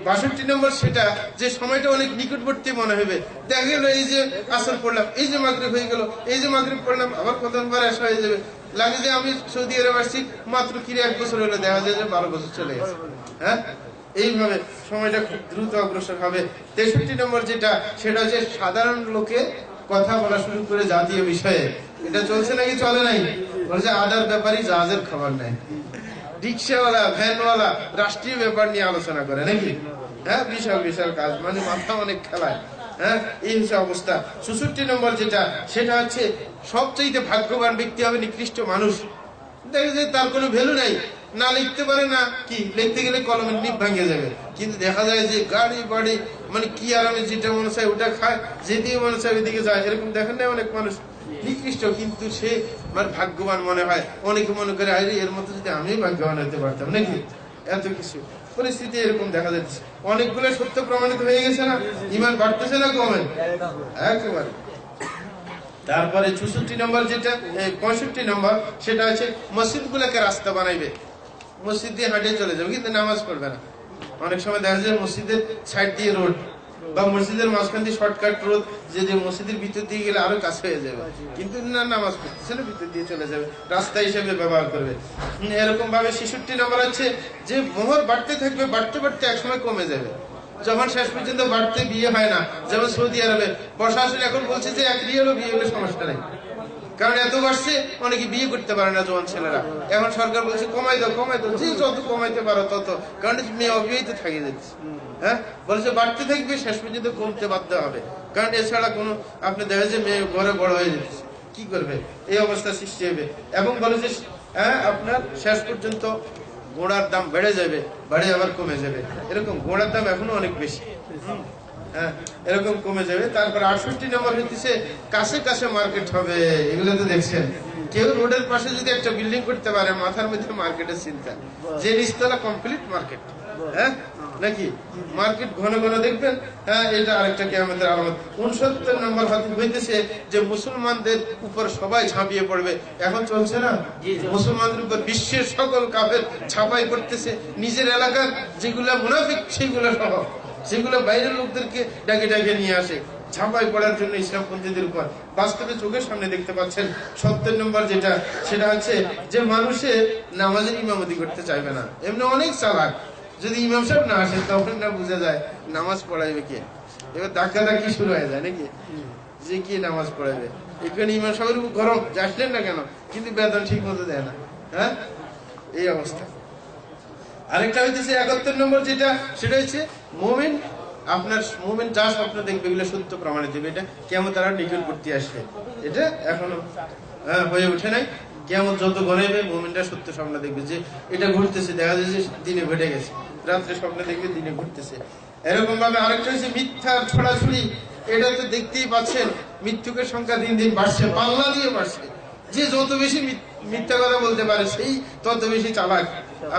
Speaker 3: বাষট্টি নম্বর সেটা যে সময়টা অনেক নিকটবর্তী মনে হবে। দেখা গেল এই যে আসর পড়লাম এই যে মাগরিব হয়ে গেল এই যে মাগরিব পড়লাম আবার কত বার আসা হয়ে যাবে? লাগে যে আমি সৌদি আরব আসছি, মাত্র কিরে এক বছর হলো, দেখা যায় যে বারো বছর চলে গেছে। হ্যাঁ? এইভাবে সময়টা খুব দ্রুত অগ্রসর হবে। তেষট্টি নম্বর যেটা, সেটা হচ্ছে সাধারণ লোকে কথা বলা শুরু করে জাতীয় বিষয়ে। এটা চলছে নাকি চলে নাই? বলছে আদার ব্যাপারই জাহাজের খবর নাই। রিক্সাওয়ালা, ভ্যানওয়ালা, রাষ্ট্রীয় ব্যাপার নিয়ে আলোচনা করে নাকি? হ্যাঁ বিশাল বিশাল কাজ। মানে মাথা অনেক খেলায়। হ্যাঁ এই হচ্ছে অবস্থা। চৌষট্টি নম্বর যেটা, সেটা হচ্ছে সবচেয়ে ভাগ্যবান ব্যক্তি হবে নিকৃষ্ট মানুষ। দেখে যে তার কোনো ভ্যালু নাই। না লিখতে পারে না, কি? লিখতে গেলে কলমের নিপ ভাঙে যাবে। কিন্তু দেখা যায় যে গাড়ি, বাড়ি মানে কি আরামে যেটা মনে চায় ওটা খায় যেদিকে মনে চায় ওইদিকে যায়। এরকম দেখেন না অনেক মানুষ? নিকৃষ্ট, কিন্তু সে আমার ভাগ্যবান মনে হয়। অনেকে মনে করে, আরে, এর মতো যদি আমি ভাগ্যবান হতে পারতাম, নাকি? এত কিছু। পরিস্থিতি এরকম দেখা যাচ্ছে। অনেকগুলো সত্য প্রমাণিত হয়ে গেছে না? ইমান বাড়তেছে না কমে একেবারে। তারপরে চৌষট্টি নম্বর যেটা পঁয়ষট্টি নম্বর, সেটা হচ্ছে মসজিদ গুলাকে রাস্তা বানাইবে। মসজিদ দিয়ে হাঁটিয়ে চলে যাবে, কিন্তু নামাজ পড়বে না। অনেক সময় দেখা যায় মসজিদের সাইড দিয়ে রোড বা মসজিদের মাঝখান দিয়ে শর্টকাট রোড যে যে মসজিদের ভিতর দিয়ে গেলে আরও কাছে হয়ে যাবে। কিন্তু না, নামাজ পড়তেছে না ভিতর দিয়ে চলে যাবে। রাস্তা হিসেবে ব্যবহার করবে। এরকম ভাবে ছেষট্টি নম্বর হচ্ছে যে মোহর বাড়তে থাকবে, বাড়তে বাড়তে একসময় কমে যাবে। যখন শেষ পর্যন্ত বাড়তে বিয়ে হয় না, যেমন সৌদি আরবে, প্রশাসন এখন বলছে যে এক রিয়েলও বিয়ে হলে সমস্যা নেই। কারণ এত বাড়ছে, অনেকে বিয়ে করতে পারে না জোয়ান ছেলেরা। এখন সরকার বলছে, কমাই দাও কমাই দাও, যে যত কমাইতে পারো তত। কারণ মেয়ে অবিবাহিত থাকে যাচ্ছে হ্যাঁ? বলছে, বাড়তে থাকবে, শেষ পর্যন্ত কমতে বাধ্য হবে। কারণ এছাড়া কোনো, আপনি দেখা যায় মেয়ে ঘরে বড় হয়ে যাচ্ছে। কি করবে? এই অবস্থা সৃষ্টি হবে। এবং বলে যে হ্যাঁ আপনার শেষ পর্যন্ত ঘোড়ার দাম বেড়ে যাবে, বেড়ে আবার কমে যাবে। এরকম ঘোড়ার দাম এখনও অনেক বেশি। হ্যাঁ এরকম কমে যাবে। তারপর আটষট্টি নম্বর হইতেছে কাছে কাছে মার্কেট হবে এগুলো তো দেখছেন। কেউ রোডের পাশে যদি একটা বিল্ডিং করতে পারে মাথার মধ্যে মার্কেটের চিন্তা। যে নিচতলা কমপ্লিট মার্কেট হ্যাঁ নাকি? মার্কেট ঘন ঘন দেখবেন। হ্যাঁ এটা আরেকটা কি আমাদের আলামত। উনসত্তর নম্বর হইতেছে যে মুসলমানদের উপর সবাই ঝাঁপিয়ে পড়বে। এখন চলছে না? মুসলমানদের উপর বিশ্বের সকল কাফের ছাপাই করতেছে নিজের এলাকার যেগুলা মুনাফিক সেগুলো সহ। সেগুলো বাইরের লোকদেরকে ডাকে ডাকে নিয়ে আসে। ছাপাই পড়ার জন্য ইসলামপন্থীদের উপর। বাস্তবে চোখের সামনে দেখতে পাচ্ছেন, সত্তর নম্বর যেটা, সেটা হচ্ছে যে মানুষে নামাজের ইমামতি করতে চাইবে না। এমনি অনেক চালাক। যদি ইমাম সাহেব না আসে তখন না বোঝা যায় নামাজ পড়াইবে কে? এবার ধাক্কা ধাক্কি শুরু হয়ে যায় নাকি? যে কি নামাজ পড়াবে এখানে ইমাম উপর গরম আসলেন না কেন? কিন্তু বেতন ঠিক মতো দেয় না। হ্যাঁ? এই অবস্থা। আরেকটা হইতেছে একাত্তর নম্বর যেটা সেটা হচ্ছে মোমেন আপনার মোমেন যা স্বপ্ন দেখবে এগুলো সত্য প্রমাণিত হবে এটা কেমন তারা নিকটবর্তী আসবে। এটা এখনও হ্যাঁ, হয়ে ওঠে নাই। কেমন যত গড়াইবে মোমেনটা সত্য স্বপ্ন দেখবে যে এটা ঘুরতেছে দেখা যাচ্ছে দিনে ঘটে গেছে। রাত্রে স্বপ্ন দেখবে দিনে ঘুরতেছে। এরকম ভাবে আরেকটা হচ্ছে মিথ্যার ছড়াছড়ি। এটা তো দেখতেই পাচ্ছেন মৃত্যুকের সংখ্যা দিন দিন বাড়ছে পাল্লা দিয়ে বাড়ছে। যে যত বেশি মিথ- মিথ্যা কথা বলতে পারে সেই তত বেশি চালাক।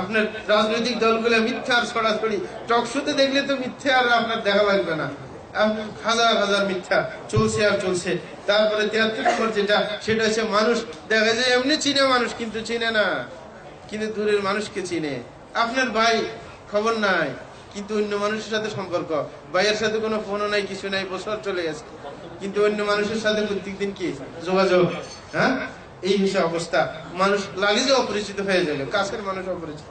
Speaker 3: আপনার রাজনৈতিক দলগুলো মিথ্যা আর ছড়াছড়ি টকশোতে দেখলে তো মিথ্যে আর আপনার দেখা লাগবে না। হাজার হাজার মিথ্যা চলছে আর চলছে। তারপরে তিয়াত্তর নম্বর যেটা, সেটা হচ্ছে মানুষ, দেখা যায় এমনি চিনে মানুষ, কিন্তু চিনে না। কিন্তু দূরের মানুষকে চিনে। আপনার ভাই, খবর নাই, কিন্তু অন্য মানুষের সাথে সম্পর্ক। ভাইয়ের সাথে কোনো ফোনও নাই, কিছু নাই, বছর চলে গেছে। কিন্তু অন্য মানুষের সাথে প্রত্যেকদিন কি? যোগাযোগ হ্যাঁ? এই হিসেবে অবস্থা। মানুষ লালিজে অপরিচিত হয়ে যাবে, কাছের মানুষ অপরিচিত।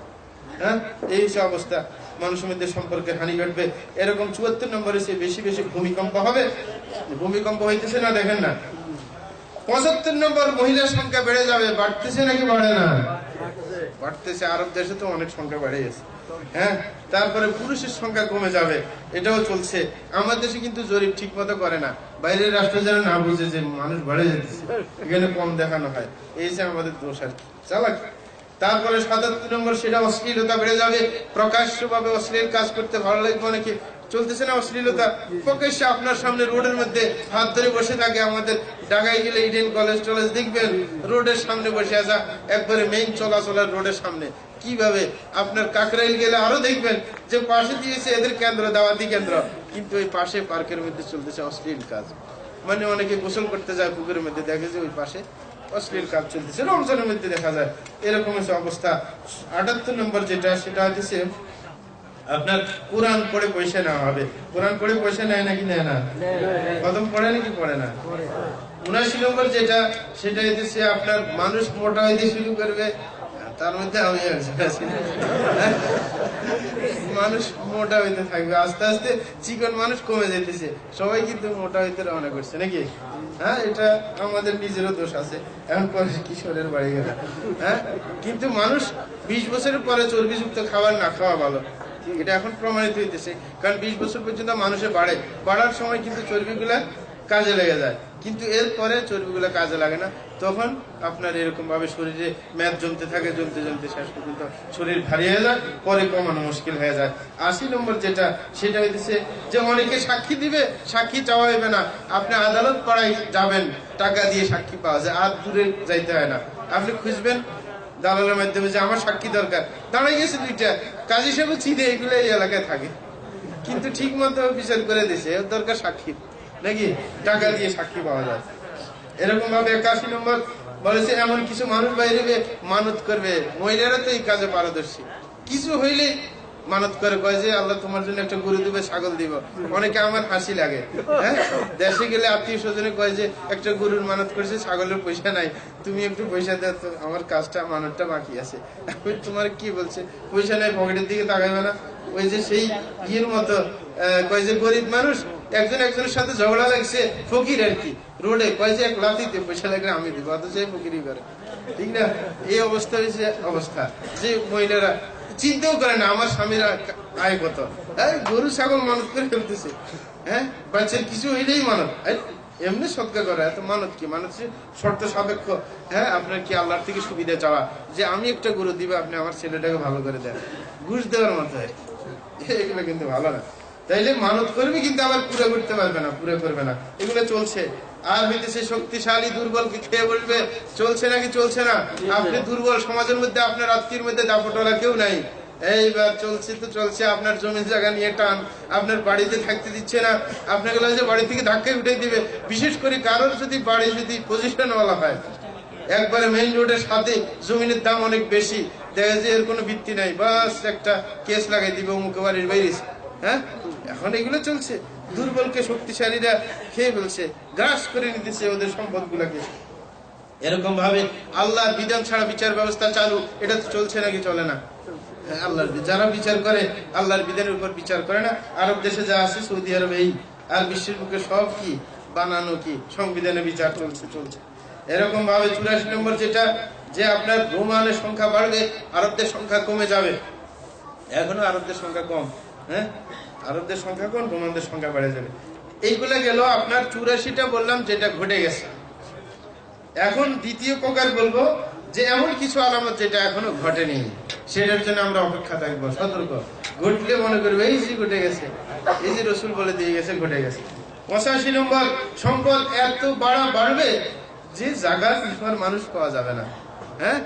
Speaker 3: হ্যাঁ? এই হিসেবে অবস্থা। মানুষের মধ্যে সম্পর্কে হানি ঘটবে। এরকম চুয়াত্তর নম্বরে সে বেশি বেশি ভূমিকম্প হবে। ভূমিকম্প হইতেছে না, দেখেন না। পঁচাত্তর নম্বর মহিলার সংখ্যা বেড়ে যাবে, বাড়তেছে নাকি বাড়ে না? বাড়তেছে। আরব দেশে তো অনেক সংখ্যা বেড়ে গেছে হ্যাঁ? তারপরে পুরুষের সংখ্যা কমে যাবে, এটাও চলছে। আমার দেশে কিন্তু জরিপ ঠিক মতো করে না। বাইরের রাষ্ট্র যেন না বুঝে যে মানুষ বেড়ে যেতেছে এখানে কম দেখানো হয়। এই যে আমাদের দোষ আর কি। চালাক। তারপরে সাতাত্তর নম্বর, সেটা অশ্লীলতা বেড়ে যাবে। প্রকাশ্যভাবে অশ্লীল কাজ করতে ভালো লাগবে অনেকে। চলতেছে না অশ্লীলতা। প্রকাশ্যে আপনার সামনে রোডের মধ্যে হাত ধরে বসে থাকে আমাদের ডাগায় গেলে ইডেন কলেজ টলেজ দেখবেন। রোডের সামনে বসে আসা একবারে মেইন চলাচলের রোডের সামনে। কীভাবে? আপনার কাকরাইল গেলে আরও দেখবেন যে পাশে দিয়েছে এদের কেন্দ্র, দাওয়াতি কেন্দ্র। কিন্তু ওই পাশে পার্কের মধ্যে চলতেছে অশ্লীল কাজ। মানে অনেকে গোসল করতে যায় পুকুরের মধ্যে, দেখে যে ওই পাশে অশ্লীল কাজ চলতেছে। রমজানের মধ্যে দেখা যায়, এরকম অবস্থা। আটাত্তর নম্বর যেটা, সেটা হচ্ছে আপনার কোরআন পড়ে পয়সা নেওয়া হবে। কোরআন পড়ে পয়সা নেয় নাকি নেয় না? কদম পড়ে নাকি পড়ে না? উনাশি নম্বর যেটা সেটা হইতেছে আপনার মানুষ মোটা হইতে শুরু করবে তার মধ্যে আমি আছি। মানুষ মোটা হইতে থাকবে আস্তে আস্তে চিকন মানুষ কমে যেতেছে সবাই কিন্তু মোটা হইতে রওনা করছে নাকি? হ্যাঁ এটা আমাদের নিজেরও দোষ আছে। এখন পরে কিশোরের বাড়ি গেল হ্যাঁ কিন্তু মানুষ বিশ বছরের পরে চর্বিযুক্ত খাবার না খাওয়া ভালো। এটা এখন প্রমাণিত হইতেছে। কারণ বিশ বছর পর্যন্ত মানুষে বাড়ে। বাড়ার সময় কিন্তু চর্বিগুলা কাজে লেগে যায়। কিন্তু এরপরে চর্বিগুলো কাজে লাগে না। তখন আপনার এরকম ভাবে শরীরে ম্যাদ জমতে থাকে, জমতে জমতে শেষ পর্যন্ত শরীর ভারী হয়ে যায়, পরে কমানো মুশকিল হয়ে যায়। আশি নম্বর যেটা, সেটা হইতেছে যে অনেকে সাক্ষী দিবে, সাক্ষী চাওয়া হবে না। আপনি আদালত পাড়ায় যাবেন, টাকা দিয়ে সাক্ষী পাওয়া যায়। আর দূরে যাইতে হয় না। আপনি খুঁজবেন দালালের মাধ্যমে যে আমার সাক্ষী দরকার। দাঁড়াই গেছে দুইটা। কাজী সাহেব চিনে এগুলো এই এলাকায় থাকে। কিন্তু ঠিক মতো বিচার করে দিছে এর দরকার সাক্ষী। নাকি? টাকা দিয়ে সাক্ষী পাওয়া যায়। এরকম ভাবে একাশি নম্বর বলেছে, এমন কিছু মানুষ বাইরে মানত করবে। মহিলারা তো এই কাজে পারদর্শী। কিছু হইলে মানত করে কয় যে, আল্লাহ তোমার জন্য একটা গরু দিবে, ছাগল দিব। অনেকে আমার হাসি লাগে হ্যাঁ? দেশে গেলে আত্মীয় স্বজনে কয় যে, একটা গরুর মানত করছে, ছাগলের পয়সা নাই। তুমি একটু পয়সা দাও আমার কাজটা, মানতটা বাকি আছে। তোমার কি বলছে? পয়সা নাই, পকেটের দিকে তাকাইবে না। ওই যে সেই ইয়ের মতো কয় যে গরিব মানুষ, একজন একজনের সাথে ঝগড়া লাগছে, ফকির আর কি। রোডে কয় যে, এক লাথিতে পয়সা লাগলে আমি দিব, অথচ এই ফকিরই করে। ঠিক না? এই অবস্থা হয়েছে অবস্থা। যে মহিলারা চিন্তাও করে না, আমার স্বামীর আয় কত এই গরু, ছাগল, মানত করে ফেলতেছে। হ্যাঁ? বাচ্চার কিছু হইলেই মানত। এমনি সৎকার করা, এত মানত কি? মানত শর্ত সাপেক্ষ। হ্যাঁ? আপনার কি আল্লাহর থেকে সুবিধা চাওয়া? যে আমি একটা গরু দিবে, আপনি আমার ছেলেটাকে ভালো করে দেন। ঘুষ দেওয়ার মতো এগুলো কিন্তু ভালো না। তাইলে মানত করবে কিন্তু আবার পুরো করতে পারবে না, পুরো করবে না। এগুলো চলছে। আর শক্তিশালী বলবে? চলছে চলছে না? আপনি দুর্বল, সমাজের মধ্যে আপনার মধ্যে কেউ এইবার চলছে তো চলছে, আপনার জমি জায়গা নিয়ে টান, আপনার বাড়িতে থাকতে দিচ্ছে না। আপনাকে লাগছে বাড়ি থেকে ধাক্কায় উঠে দিবে। বিশেষ করে কারোর যদি বাড়ি যদি পজিশন বলা হয়, একবারে মেইন রোডের সাথে জমিনের দাম অনেক বেশি। দেখা যায় এর কোনো ভিত্তি নাই। বাস একটা কেস লাগাই দিবে অমুক বাড়ির বাইরে। হ্যাঁ? এখন এগুলো চলছে। দুর্বলকে শক্তিশালীরা খেয়ে ফেলছে গ্রাস করে নিতেছে ওদের সম্পদ গুলাকে এরকম ভাবে আল্লাহর বিধান ছাড়া বিচার ব্যবস্থা চালু এটা তো চলছে নাকি চলে না? হ্যাঁ, আল্লাহর যারা বিচার করে আল্লাহর বিধানের উপর বিচার করে না। আরব দেশে যা আছে সৌদি আরব এই আর বিশ্বের বুকে সব কি? বানানো কি? সংবিধানে বিচার চলছে চলছে। এরকম ভাবে চুরাশি নম্বর যেটা যে আপনার রোমানের সংখ্যা বাড়বে আরবদের সংখ্যা কমে যাবে। এখনও আরবদের সংখ্যা কম হ্যাঁ? আরবদের সংখ্যা কম রোমানদের সংখ্যা বেড়ে যাবে। এইগুলা গেল আপনার চুরাশিটা বললাম, যেটা ঘটে গেছে। এখন দ্বিতীয় প্রকার বলব যে, এমন কিছু আলামত যেটা এখনও ঘটেনি। সেটার জন্য আমরা অপেক্ষা থাকব, সতর্ক। ঘটলে মনে করবে, এই যে ঘটে গেছে, এই যে রসুল বলে দিয়ে গেছে, ঘটে গেছে। পঁচাশি নম্বর, সম্পদ এত বাড়া বাড়বে যে জায়গা মানুষ পাওয়া যাবে না। হ্যাঁ?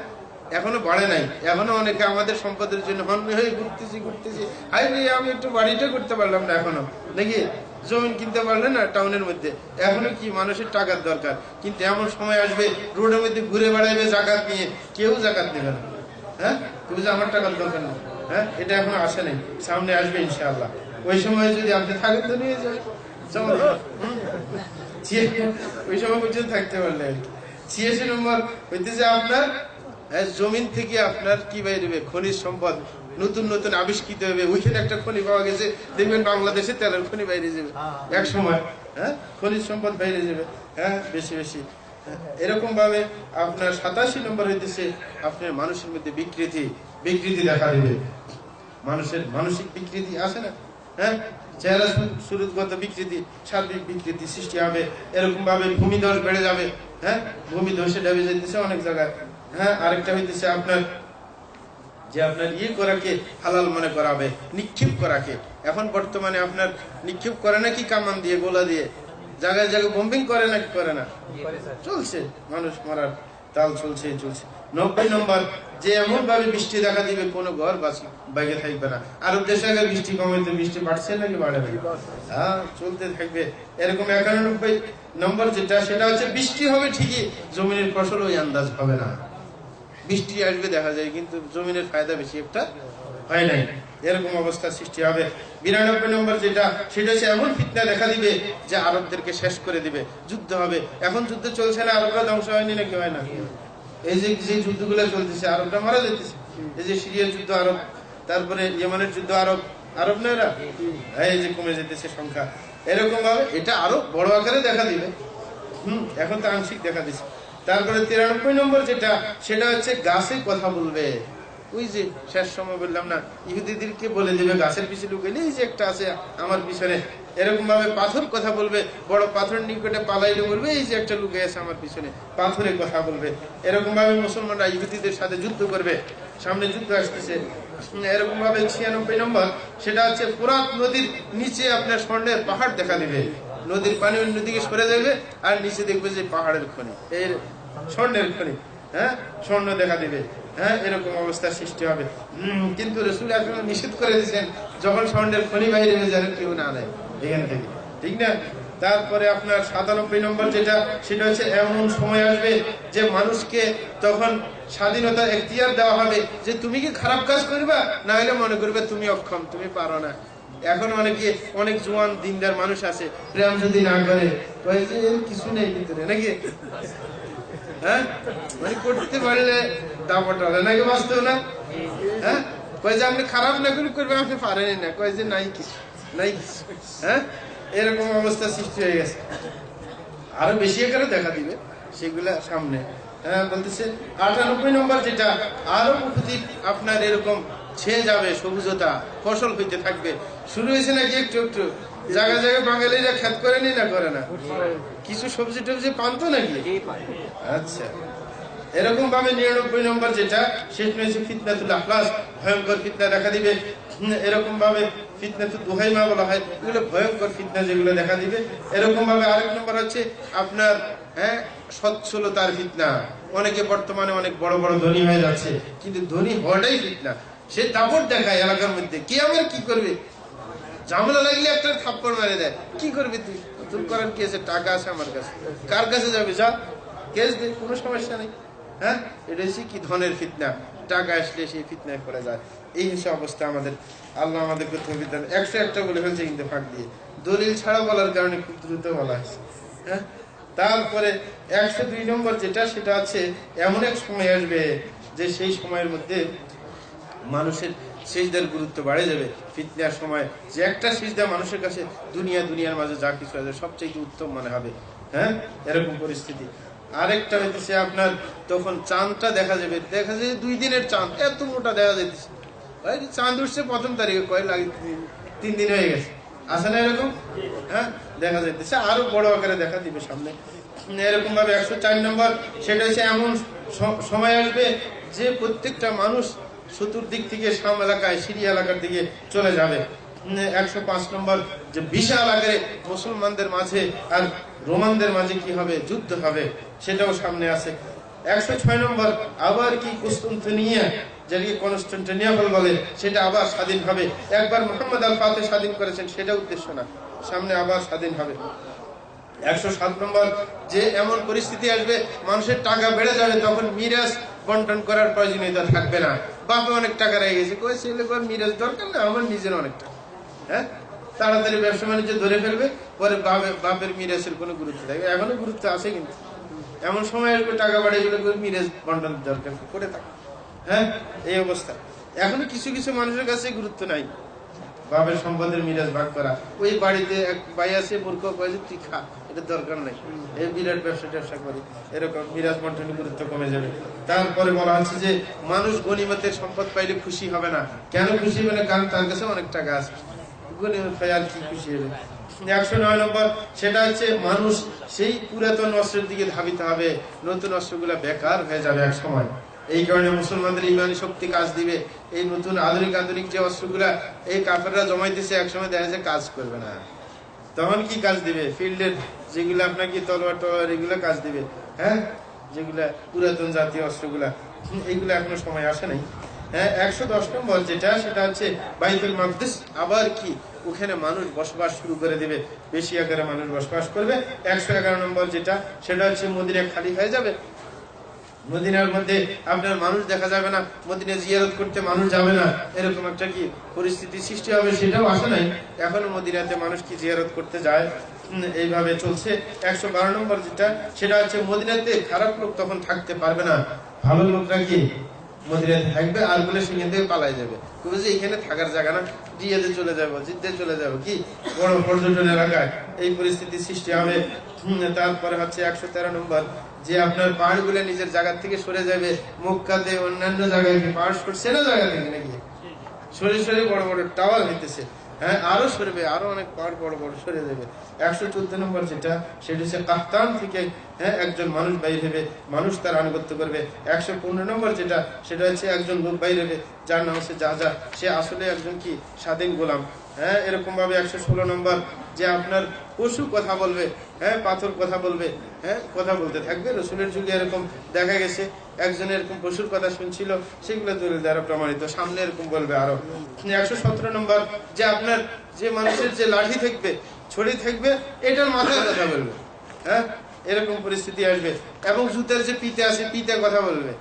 Speaker 3: এখনও বাড়ে নাই। এখনও অনেকে আমাদের সম্পদের জন্য হন্যে হয়ে ঘুরতেছি ঘুরতেছি। আরে আমি একটু বাড়িটা করতে পারলাম না এখনও। নাকি? জমিন কিনতে পারলে না টাউনের মধ্যে? এখনও কি মানুষের টাকার দরকার? কিন্তু এমন সময় আসবে রোডের মধ্যে ঘুরে বেড়াইবে জাকাত নিয়ে কেউ জাকাত দেবে না। হ্যাঁ? যে আমার টাকার দরকার না। হ্যাঁ? এটা এখনও আসে নাই। সামনে আসবে ইনশাআল্লাহ। ওই সময় যদি আপনি থাকেন তো নিয়ে? ছিয়ে- ওই সময় পর্যন্ত থাকতে পারলে। ছিয়াশি নম্বর হইতেছে আপনার হ্যাঁ, জমিন থেকে আপনার কি বাইরবে খনিজ সম্পদ নতুন নতুন আবিষ্কৃত হবে। ওইখানে একটা খনি পাওয়া গেছে। দেখবেন বাংলাদেশে তেলের খনি বাইরে যাবে। এক সময় হ্যাঁ খনিজ সম্পদ বাইরে যাবে। হ্যাঁ বেশি বেশি। হ্যাঁ, এরকম ভাবে আপনার সাতাশি নম্বর হইতেছে আপনার মানুষের মধ্যে বিকৃতি। বিকৃতি দেখা দেবে। মানুষের মানসিক বিকৃতি আছে না? হ্যাঁ চেহারা সু- সুরতগত বিকৃতি সার্বিক বিকৃতি সৃষ্টি হবে। এরকম ভাবে ভূমিধস বেড়ে যাবে। হ্যাঁ ভূমিধসে ডেবে যেতেছে অনেক জায়গায়। হ্যাঁ আরেকটা হইতেছে আপনার যে আপনার ইয়ে করাকে হালাল মনে করাবে, নিক্ষেপ করাকে। এখন বর্তমানে আপনার নিক্ষেপ করে নাকি কামান দিয়ে, গোলা দিয়ে? জায়গায় জায়গায় বোম্বিং করে নাকি করে না? চলছে, মানুষ মারার তাল চলছে চলছে। নব্বই নম্বর, যে এমন ভাবে বৃষ্টি দেখা দিবে, কোনো ঘর বাইরে থাকবে না। আরব দেশে আগে বৃষ্টি কমে বৃষ্টি বাড়ছে নাকি বাড়ে হ্যাঁ চলতে থাকবে। এরকম একানব্বই নম্বর যেটা, সেটা হচ্ছে বৃষ্টি হবে ঠিকই, জমিনের ফসল ওই আন্দাজ হবে না। বৃষ্টি আসবে, দেখা যায়, কিন্তু জমিনের ফায়দা বেশি একটা হয় নাই। এরকম অবস্থা সৃষ্টি হবে। বিরানব্বই নম্বর যেটা, সেটা হচ্ছে এমন ফিতনা দেখা দিবে যে আরবদেরকে শেষ করে দিবে, যুদ্ধ হবে। এখন যুদ্ধ চলছে না, আরবরা ধ্বংস হয়নি নাকি, হয় না? এই যে যে যুদ্ধগুলো চলতেছে, আরবরা মারা যেতেছে। এই যে সিরিয়ার যুদ্ধ আরব, তারপরে ইয়েমানের যুদ্ধ আরব আরব না এরা? এই যে কমে যেতেছে সংখ্যা। এরকম ভাবে এটা আরও বড় আকারে দেখা দিবে। হুম, এখন তো আংশিক দেখা দিচ্ছে তারপরে তিরানব্বই নম্বর যেটা, সেটা হচ্ছে গাছে কথা বলবে। ওই যে শেষ সময় বললাম না, ইহুদিদেরকে বলে দেবে, গাছের পিছনে লুকাইলে এই যে একটা আছে আমার পিছনে এরকম ভাবে পাথর কথা বলবে, বড় পাথর নিকটে পালাইলে বলবে, এই যে একটা লুকে আছে আমার পিছনে, পাথরে কথা বলবে। এরকম ভাবে মুসলমানরা ইহুদিদের সাথে যুদ্ধ করবে, সামনে যুদ্ধ আসতেছে। এরকম ভাবে ছিয়ানব্বই নম্বর, সেটা হচ্ছে পুরাত নদীর নিচে আপনার স্বর্ণের পাহাড় দেখা দিবে। নদীর পানি অন্যদিকে সরে যাবে, আর নিচে দেখবে যে পাহাড়ের খনি। এর স্বর্ণের খনি হ্যাঁ? স্বর্ণ দেখা দিবে হ্যাঁ? এরকম অবস্থা সৃষ্টি হবে। কিন্তু রসুল আসলে নিষেধ করে দিয়েছেন, যখন স্বর্ণের খনি বাইরে যেন কেউ না নেয় এখান থেকে। ঠিক না? তারপরে আপনার সাতানব্বই নম্বর যেটা, সেটা হচ্ছে এমন সময় আসবে যে মানুষকে তখন স্বাধীনতা এখতিয়ার দেওয়া হবে যে তুমি কি খারাপ কাজ করবা? না হলে মনে করবে তুমি অক্ষম, তুমি পারো না। এখন অনেকে, অনেক জোয়ান, দিনদার মানুষ আছে, প্রেম যদি না করে কিছু নেই ভিতরে, নাকি? হ্যাঁ? মানে করতে পারলে দাপট হবে নাকি বাস্তব না? হ্যাঁ? কয় যে আপনি খারাপ না করে করবে আপনি পারেনি না। কয় যে নাই কিছু নাই কিছু। হ্যাঁ? এরকম অবস্থা সৃষ্টি হয়ে গেছে। আরও বেশি আকারে দেখা দিবে সেগুলা সামনে। হ্যাঁ বলতেছে, আটানব্বই নম্বর যেটা, আরও প্রকৃতি আপনার এরকম ছেয়ে যাবে সবুজতা, ফসল হইতে থাকবে। শুরু হয়েছে নাকি একটু একটু? জায়গা জায়গায় বাঙালিরা খেত করে নি না করে না? কিছু সবজি টবজি পান তো নাকি? আচ্ছা। এরকম ভাবে নিরানব্বই নম্বর যেটা শেষ হয়েছে ফিতনাতুল আখলাস ভয়ঙ্কর ফিতনা দেখা দিবে। এরকম ভাবে ফিতনাতুল দুহাইমা বলা হয় এগুলো ভয়ঙ্কর ফিতনা যেগুলো দেখা দিবে। এরকম ভাবে আরেক নম্বর হচ্ছে আপনার হ্যাঁ সচ্ছলতার ফিতনা। অনেকে বর্তমানে অনেক বড় বড় ধনী হয়ে যাচ্ছে কিন্তু ধনী হওয়াটাই ফিতনা। সে দাপট দেখায় এলাকার মধ্যে কে আমার কি করবে? ঝামেলা লাগলে একটা থাপ্পড় মেরে দেয়। কি করবি তুই? তোর করার কি আছে? টাকা আছে আমার কাছে। কার কাছে যাবে? যা। কেস দে, কোনো সমস্যা নেই। হ্যাঁ? এটা হচ্ছে কি ধনের ফিতনা। টাকা আসলে সেই ফিতনায় পড়ে যায়। এই হচ্ছে অবস্থা আমাদের। আল্লাহ আমাদের করতে বিধান। একশো একটা বলে ফেলছে কিন্তু ফাঁক দিয়ে। দলিল ছাড়া বলার কারণে খুব দ্রুত বলা হয়েছে। হ্যাঁ? তারপরে একশো দুই নম্বর যেটা, সেটা আছে এমন এক সময় আসবে যে সেই সময়ের মধ্যে মানুষের সিজদার গুরুত্ব বাড়ে যাবে। ফিতনার সময় যে একটা সিজদা মানুষের কাছে দুনিয়া, দুনিয়ার মাঝে যা কিছু আছে সবচেয়ে উত্তম মনে হবে। হ্যাঁ? এরকম পরিস্থিতি। আরেকটা হইতেছে আপনার, তখন চাঁদটা দেখা যাবে। দেখা যাবে দুই দিনের চাঁদ। এত মোটা দেখা যাইতেছে। চাঁদ উঠছে প্রথম তারিখে, কয় লাগে? তিন দিন হয়ে গেছে। আছে না এরকম? হ্যাঁ? দেখা যাইতেছে। আরও বড় আকারে দেখা দিবে সামনে। এরকম ভাবে একশো চার নম্বর, সেটা হচ্ছে এমন সময় আসবে যে প্রত্যেকটা মানুষ চতুর্দিক থেকে সাম এলাকায় সিরি এলাকার দিকে চলে যাবে। একশো পাঁচ নম্বর যে বিশাল আকারে মুসলমানদের মাঝে আর রোমানদের মাঝে কি হবে, যুদ্ধ হবে, সেটাও সামনে আছে। একশো ছয় নম্বর, আবার কি কুস্তন্তুনিয়া যেটাকে কনস্টান্টিনিয়াপল বলে, সেটা আবার স্বাধীন হবে। একবার মোহাম্মদ আল ফাতে স্বাধীন করেছেন, সেটা উদ্দেশ্য না। সামনে আবার স্বাধীন হবে। একশো সাত নম্বর, যে এমন পরিস্থিতি আসবে, মানুষের টাকা বেড়ে যাবে, তখন মিরাজ বন্টন করার প্রয়োজনীয়তা থাকবে না। বাপে অনেক টাকা রেখে গেছে। কই ছেলে কই মিরাজ দরকার না, আমার নিজের অনেক টাকা। হ্যাঁ? তাড়াতাড়ি ব্যবসা বাণিজ্য ধরে ফেলবে, পরে বাপের বাপের মিরাজের কোনো গুরুত্ব থাকবে। এখনও গুরুত্ব আছে কিন্তু। এমন সময় আসবে, টাকা বাড়িয়ে গেলে মিরাজ বন্টন দরকার করে থাকে। হ্যাঁ? এই অবস্থা। এখনও কিছু কিছু মানুষের কাছে গুরুত্ব নাই। বাপের সম্পদের মিরাজ ভাগ করা। ওই বাড়িতে এক ভাই আছে, মূর্খ, কয়ে যে, তুই খা, এটা দরকার নাই। এই বিরাট ব্যবসা ট্যাবসা করি। এরকম মিরাজ বন্টনের গুরুত্ব কমে যাবে। তারপরে বলা হচ্ছে যে, মানুষ গণিমতের সম্পদ পাইলে খুশি হবে না। কেন খুশি হবে না? কারণ তার কাছে অনেক টাকা আছে। গণিমত পাই আর কি খুশি হবে? একশো নয় নম্বর, সেটা হচ্ছে মানুষ সেই পুরাতন অস্ত্রের দিকে ধাবিতে হবে। নতুন অস্ত্রগুলা বেকার হয়ে যাবে এক সময়। এই কারণে মুসলমানদের ইমানি শক্তি কাজ দিবে। এই নতুন আধুনিক আধুনিক যে অস্ত্রগুলা, এই কাফেররা জমাইতেছে, একসময় দেখা যাচ্ছে কাজ করবে না। তখন কি কাজ দিবে? ফিল্ডের যেগুলো আপনাকে তলোয়ার টলোয়ার, এগুলো কাজ দিবে। হ্যাঁ? যেগুলা পুরাতন জাতীয় অস্ত্রগুলা। এইগুলো এখনও সময় আসে নাই। হ্যাঁ? একশো দশ নম্বর যেটা, সেটা হচ্ছে বাইতুল মাকদিস। আবার কি? ওখানে মানুষ বসবাস শুরু করে দিবে। বেশি আকারে মানুষ বসবাস করবে। একশো এগারো নম্বর যেটা, সেটা হচ্ছে মদিনা খালি হয়ে যাবে। মদিনার মধ্যে আপনার মানুষ দেখা যাবে না, মদিনা জিয়ারত করতে মানুষ যাবে না, এরকম একটা কি পরিস্থিতি সৃষ্টি হবে সেটাও আসে নাই। এখনও মদিনাতে মানুষ কি জিয়ারত করতে যায়? এইভাবে চলছে। একশো বারো নম্বর যেটা, সেটা হচ্ছে মদিনাতে খারাপ লোক তখন থাকতে পারবে না। ভালো লোকরা কি মদিনাতে থাকবে আর বলে সেখান থেকে পালাই যাবে। কবে এখানে থাকার জায়গা না জিয়াতে চলে যাব, জিদ্দে চলে যাব, কি বড় পর্যটন এলাকায় এই পরিস্থিতি সৃষ্টি হবে। তারপরে হচ্ছে একশো তেরো নম্বর যে আপনার পাহাড়গুলো নিজের জায়গা থেকে সরে যাবে মুখ মক্কাতে অন্যান্য জায়গায় পাহাড় সরছে না জায়গা থেকে নাকি? সরে সরে বড় বড় টাওয়ার হইতেছে। হ্যাঁ আরও সরবে, আরও অনেক পাহাড় বড় বড় সরে যাবে। একশো চোদ্দ নম্বর যেটা, সেটা হচ্ছে কাহতান থেকে হ্যাঁ একজন মানুষ বাইর হবে, মানুষ তার আনুগত্য করবে। একশো পনেরো নম্বর যেটা, সেটা হচ্ছে একজন লোক বাইর হবে, যার নাম হচ্ছে যা যা। সে আসলে একজন কি? স্বাধীন গোলাম। হ্যাঁ এরকম ভাবে একশো ষোলো নম্বর যে আপনার পশু কথা বলবে হ্যাঁ পাথর কথা বলবে হ্যাঁ কথা বলতে থাকবে। রসুলের যুগে এরকম দেখা গেছে, একজন এরকম পশুর কথা শুনছিল, সেগুলো দলিল দ্বারা প্রমাণিত। সামনে এরকম বলবে আরও। একশো সতেরো নম্বর, যে আপনার যে মানুষের যে লাঠি থাকবে, ছড়ি থাকবে, এটার মাথায় কথা বলবে হ্যাঁ এরকম পরিস্থিতি আসবে। এবং জুতের যে পিতে আছে পিতে কথা বলবে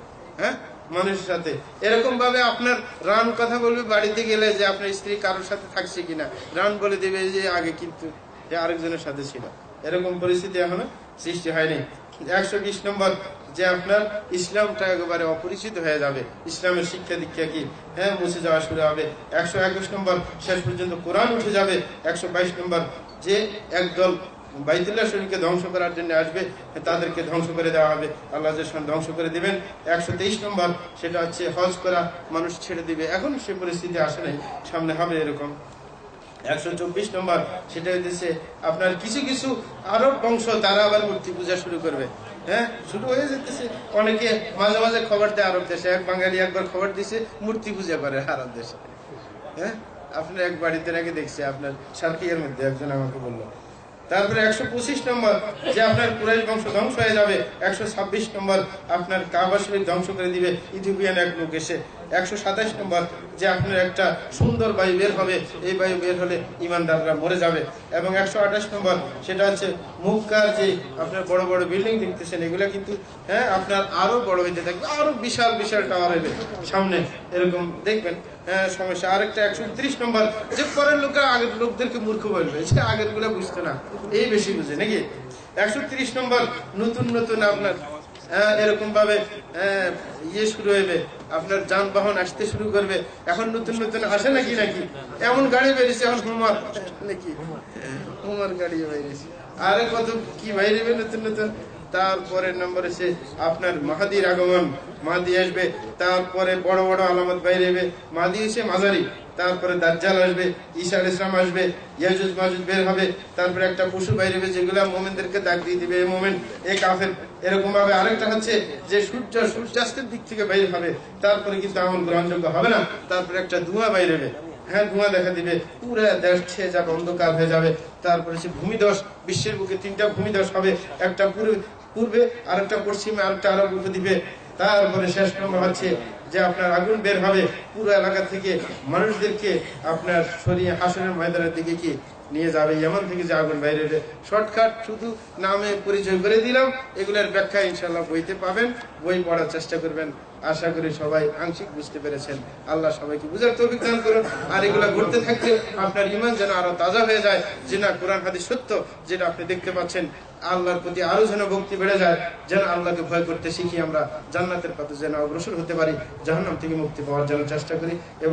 Speaker 3: হ্যাঁ মানুষের সাথে। এরকম ভাবে আপনার রান কথা বলবে, বাড়িতে গেলে যে আপনার স্ত্রী কারোর সাথে থাকছে কিনা, রান বলে দেবে যে আগে কিন্তু যে আরেকজনের সাথে ছিল। এরকম পরিস্থিতি এখনও সৃষ্টি হয়নি। একশো বিশ নম্বর যে আপনার ইসলামটা একেবারে অপরিচিত হয়ে যাবে। ইসলামের শিক্ষা দীক্ষা কি? হ্যাঁ মুছে যাওয়া শুরু হবে। একশো একুশ নম্বর শেষ পর্যন্ত কোরআন উঠে যাবে। একশো বাইশ নম্বর যে একদল বাইতুল্লাহ শরীফকে ধ্বংস করার জন্য আসবে, তাদেরকে ধ্বংস করে দেওয়া হবে। আল্লাহ ধ্বংস করে দিবেন। একশো তেইশ নম্বর সেটা হচ্ছে হজ করা মানুষ ছেড়ে দিবে। এখন সে পরিস্থিতি আসে নাই। সামনে হবে এরকম। একশো চব্বিশ নম্বর, সেটা হইতেছে আপনার কিছু কিছু আরব বংশ, তারা আবার মূর্তি পূজা শুরু করবে। হ্যাঁ? শুরু হয়ে যেতেছে অনেকে মাঝে মাঝে খবর দেয় আরব দেশে। এক বাঙালি একবার খবর দিছে, মূর্তি পূজা করে আরব দেশে। হ্যাঁ? আপনার এক বাড়িতে নাকি দেখছি, আপনার সার্কিয়ার মধ্যে একজন আমাকে বলল। তারপরে একশো পঁচিশ নম্বর, যে আপনার কুরাইশ বংশ ধ্বংস হয়ে যাবে, একশো ছাব্বিশ নম্বর, আপনার কাবা ধ্বংস করে দিবে, ইথিওপিয়ান এক লোক এসে একশো সাতাশ নম্বর যে আপনার একটা সুন্দর বায়ু বের হবে, এই বায়ু বের হলে ইমানদাররা মরে যাবে। এবং একশো আঠাশ নম্বর, সেটা হচ্ছে মুখকার যে আপনার বড় বড় বিল্ডিং দেখতেছেন, এগুলো কিন্তু হ্যাঁ আপনার আরও বড় হইতে থাকবে আরও বিশাল বিশাল টাওয়ার হবে সামনে এরকম দেখবেন। হ্যাঁ সমস্যা। আরেকটা একশো উনত্রিশ নম্বর, যে পরের লোকরা আগের লোকদেরকে মূর্খ বলবে সে আগেরগুলো বুঝতো না, এই বেশি বুঝে, নাকি? একশো নম্বর, নতুন নতুন আপনার এরকম ভাবে হ্যাঁ, ইয়ে শুরু হইবে। আপনার যানবাহন আসতে শুরু করবে। এখন নতুন নতুন আসে নাকি নাকি? এমন গাড়ি বেরিয়েছে এখন হুমার। নাকি? হুমার গাড়ি বেরিয়েছে। আরে কত কি বাইরেবে নতুন নতুন। তারপরে নম্বর এসে আপনার মাহাদির আগমন। মাহাদি আসবে। তারপরে বড় বড় আলামত বাইরেবে মাহাদি এসে মাঝারি। তারপরে দাজ্জাল আসবে ঈশা ইসলাম আসবে, ইয়াজুজ মাজুজ বের হবে, তারপরে একটা পশু বাইরেবে যেগুলা মোমেনদেরকে দাগ দিয়ে দিবে মোমেন, এ কাফের। এরকম ভাবে আরেকটা হচ্ছে যে সূর্য, সূর্যাস্তের দিক থেকে বাইরে হবে, তারপরে কিন্তু আমল গ্রহণযোগ্য হবে না, তারপরে একটা ধোঁয়া বাইরেবে হ্যাঁ ধোঁয়া দেখা দিবে, পুরো দেশ ছেয়ে যাবে, অন্ধকার হয়ে যাবে, তারপরে সে ভূমিদশ বিশ্বের বুকে তিনটা ভূমিদশ হবে, একটা পূর্বে পূর্বে, আরেকটা পশ্চিমে, আরেকটা আরব উপদ্বীপে তারপরে শেষ নম্বর হচ্ছে যে আপনার আগুন বের হবে পুরো এলাকা থেকে মানুষদেরকে আপনার সরিয়ে হাসনের ময়দানের দিকে কি নিয়ে যাবে? এমন থেকে যে আগুন বাইরে শর্টকাট শুধু নামে পরিচয় করে দিলাম। এগুলোর ব্যাখ্যা ইনশাল্লাহ বইতে পাবেন। বই পড়ার চেষ্টা করবেন। আশা করি সবাই আংশিক বুঝতে পেরেছেন। আল্লাহ সবাইকে বুঝার তৌফিক দান করুন। আর এগুলা ঘুরতে থাকলে আপনার ইমান যেন আরও তাজা হয়ে যায়, যে না কোরআন, হাদিস সত্য যেটা আপনি দেখতে পাচ্ছেন, আল্লাহর প্রতি আরও যেন ভক্তি বেড়ে যায়, যেন আল্লাহকে ভয় করতে শিখি আমরা, জান্নাতের পথে যেন অগ্রসর হতে পারি, জাহান্নাম থেকে মুক্তি পাওয়ার জন্য চেষ্টা করি। এবং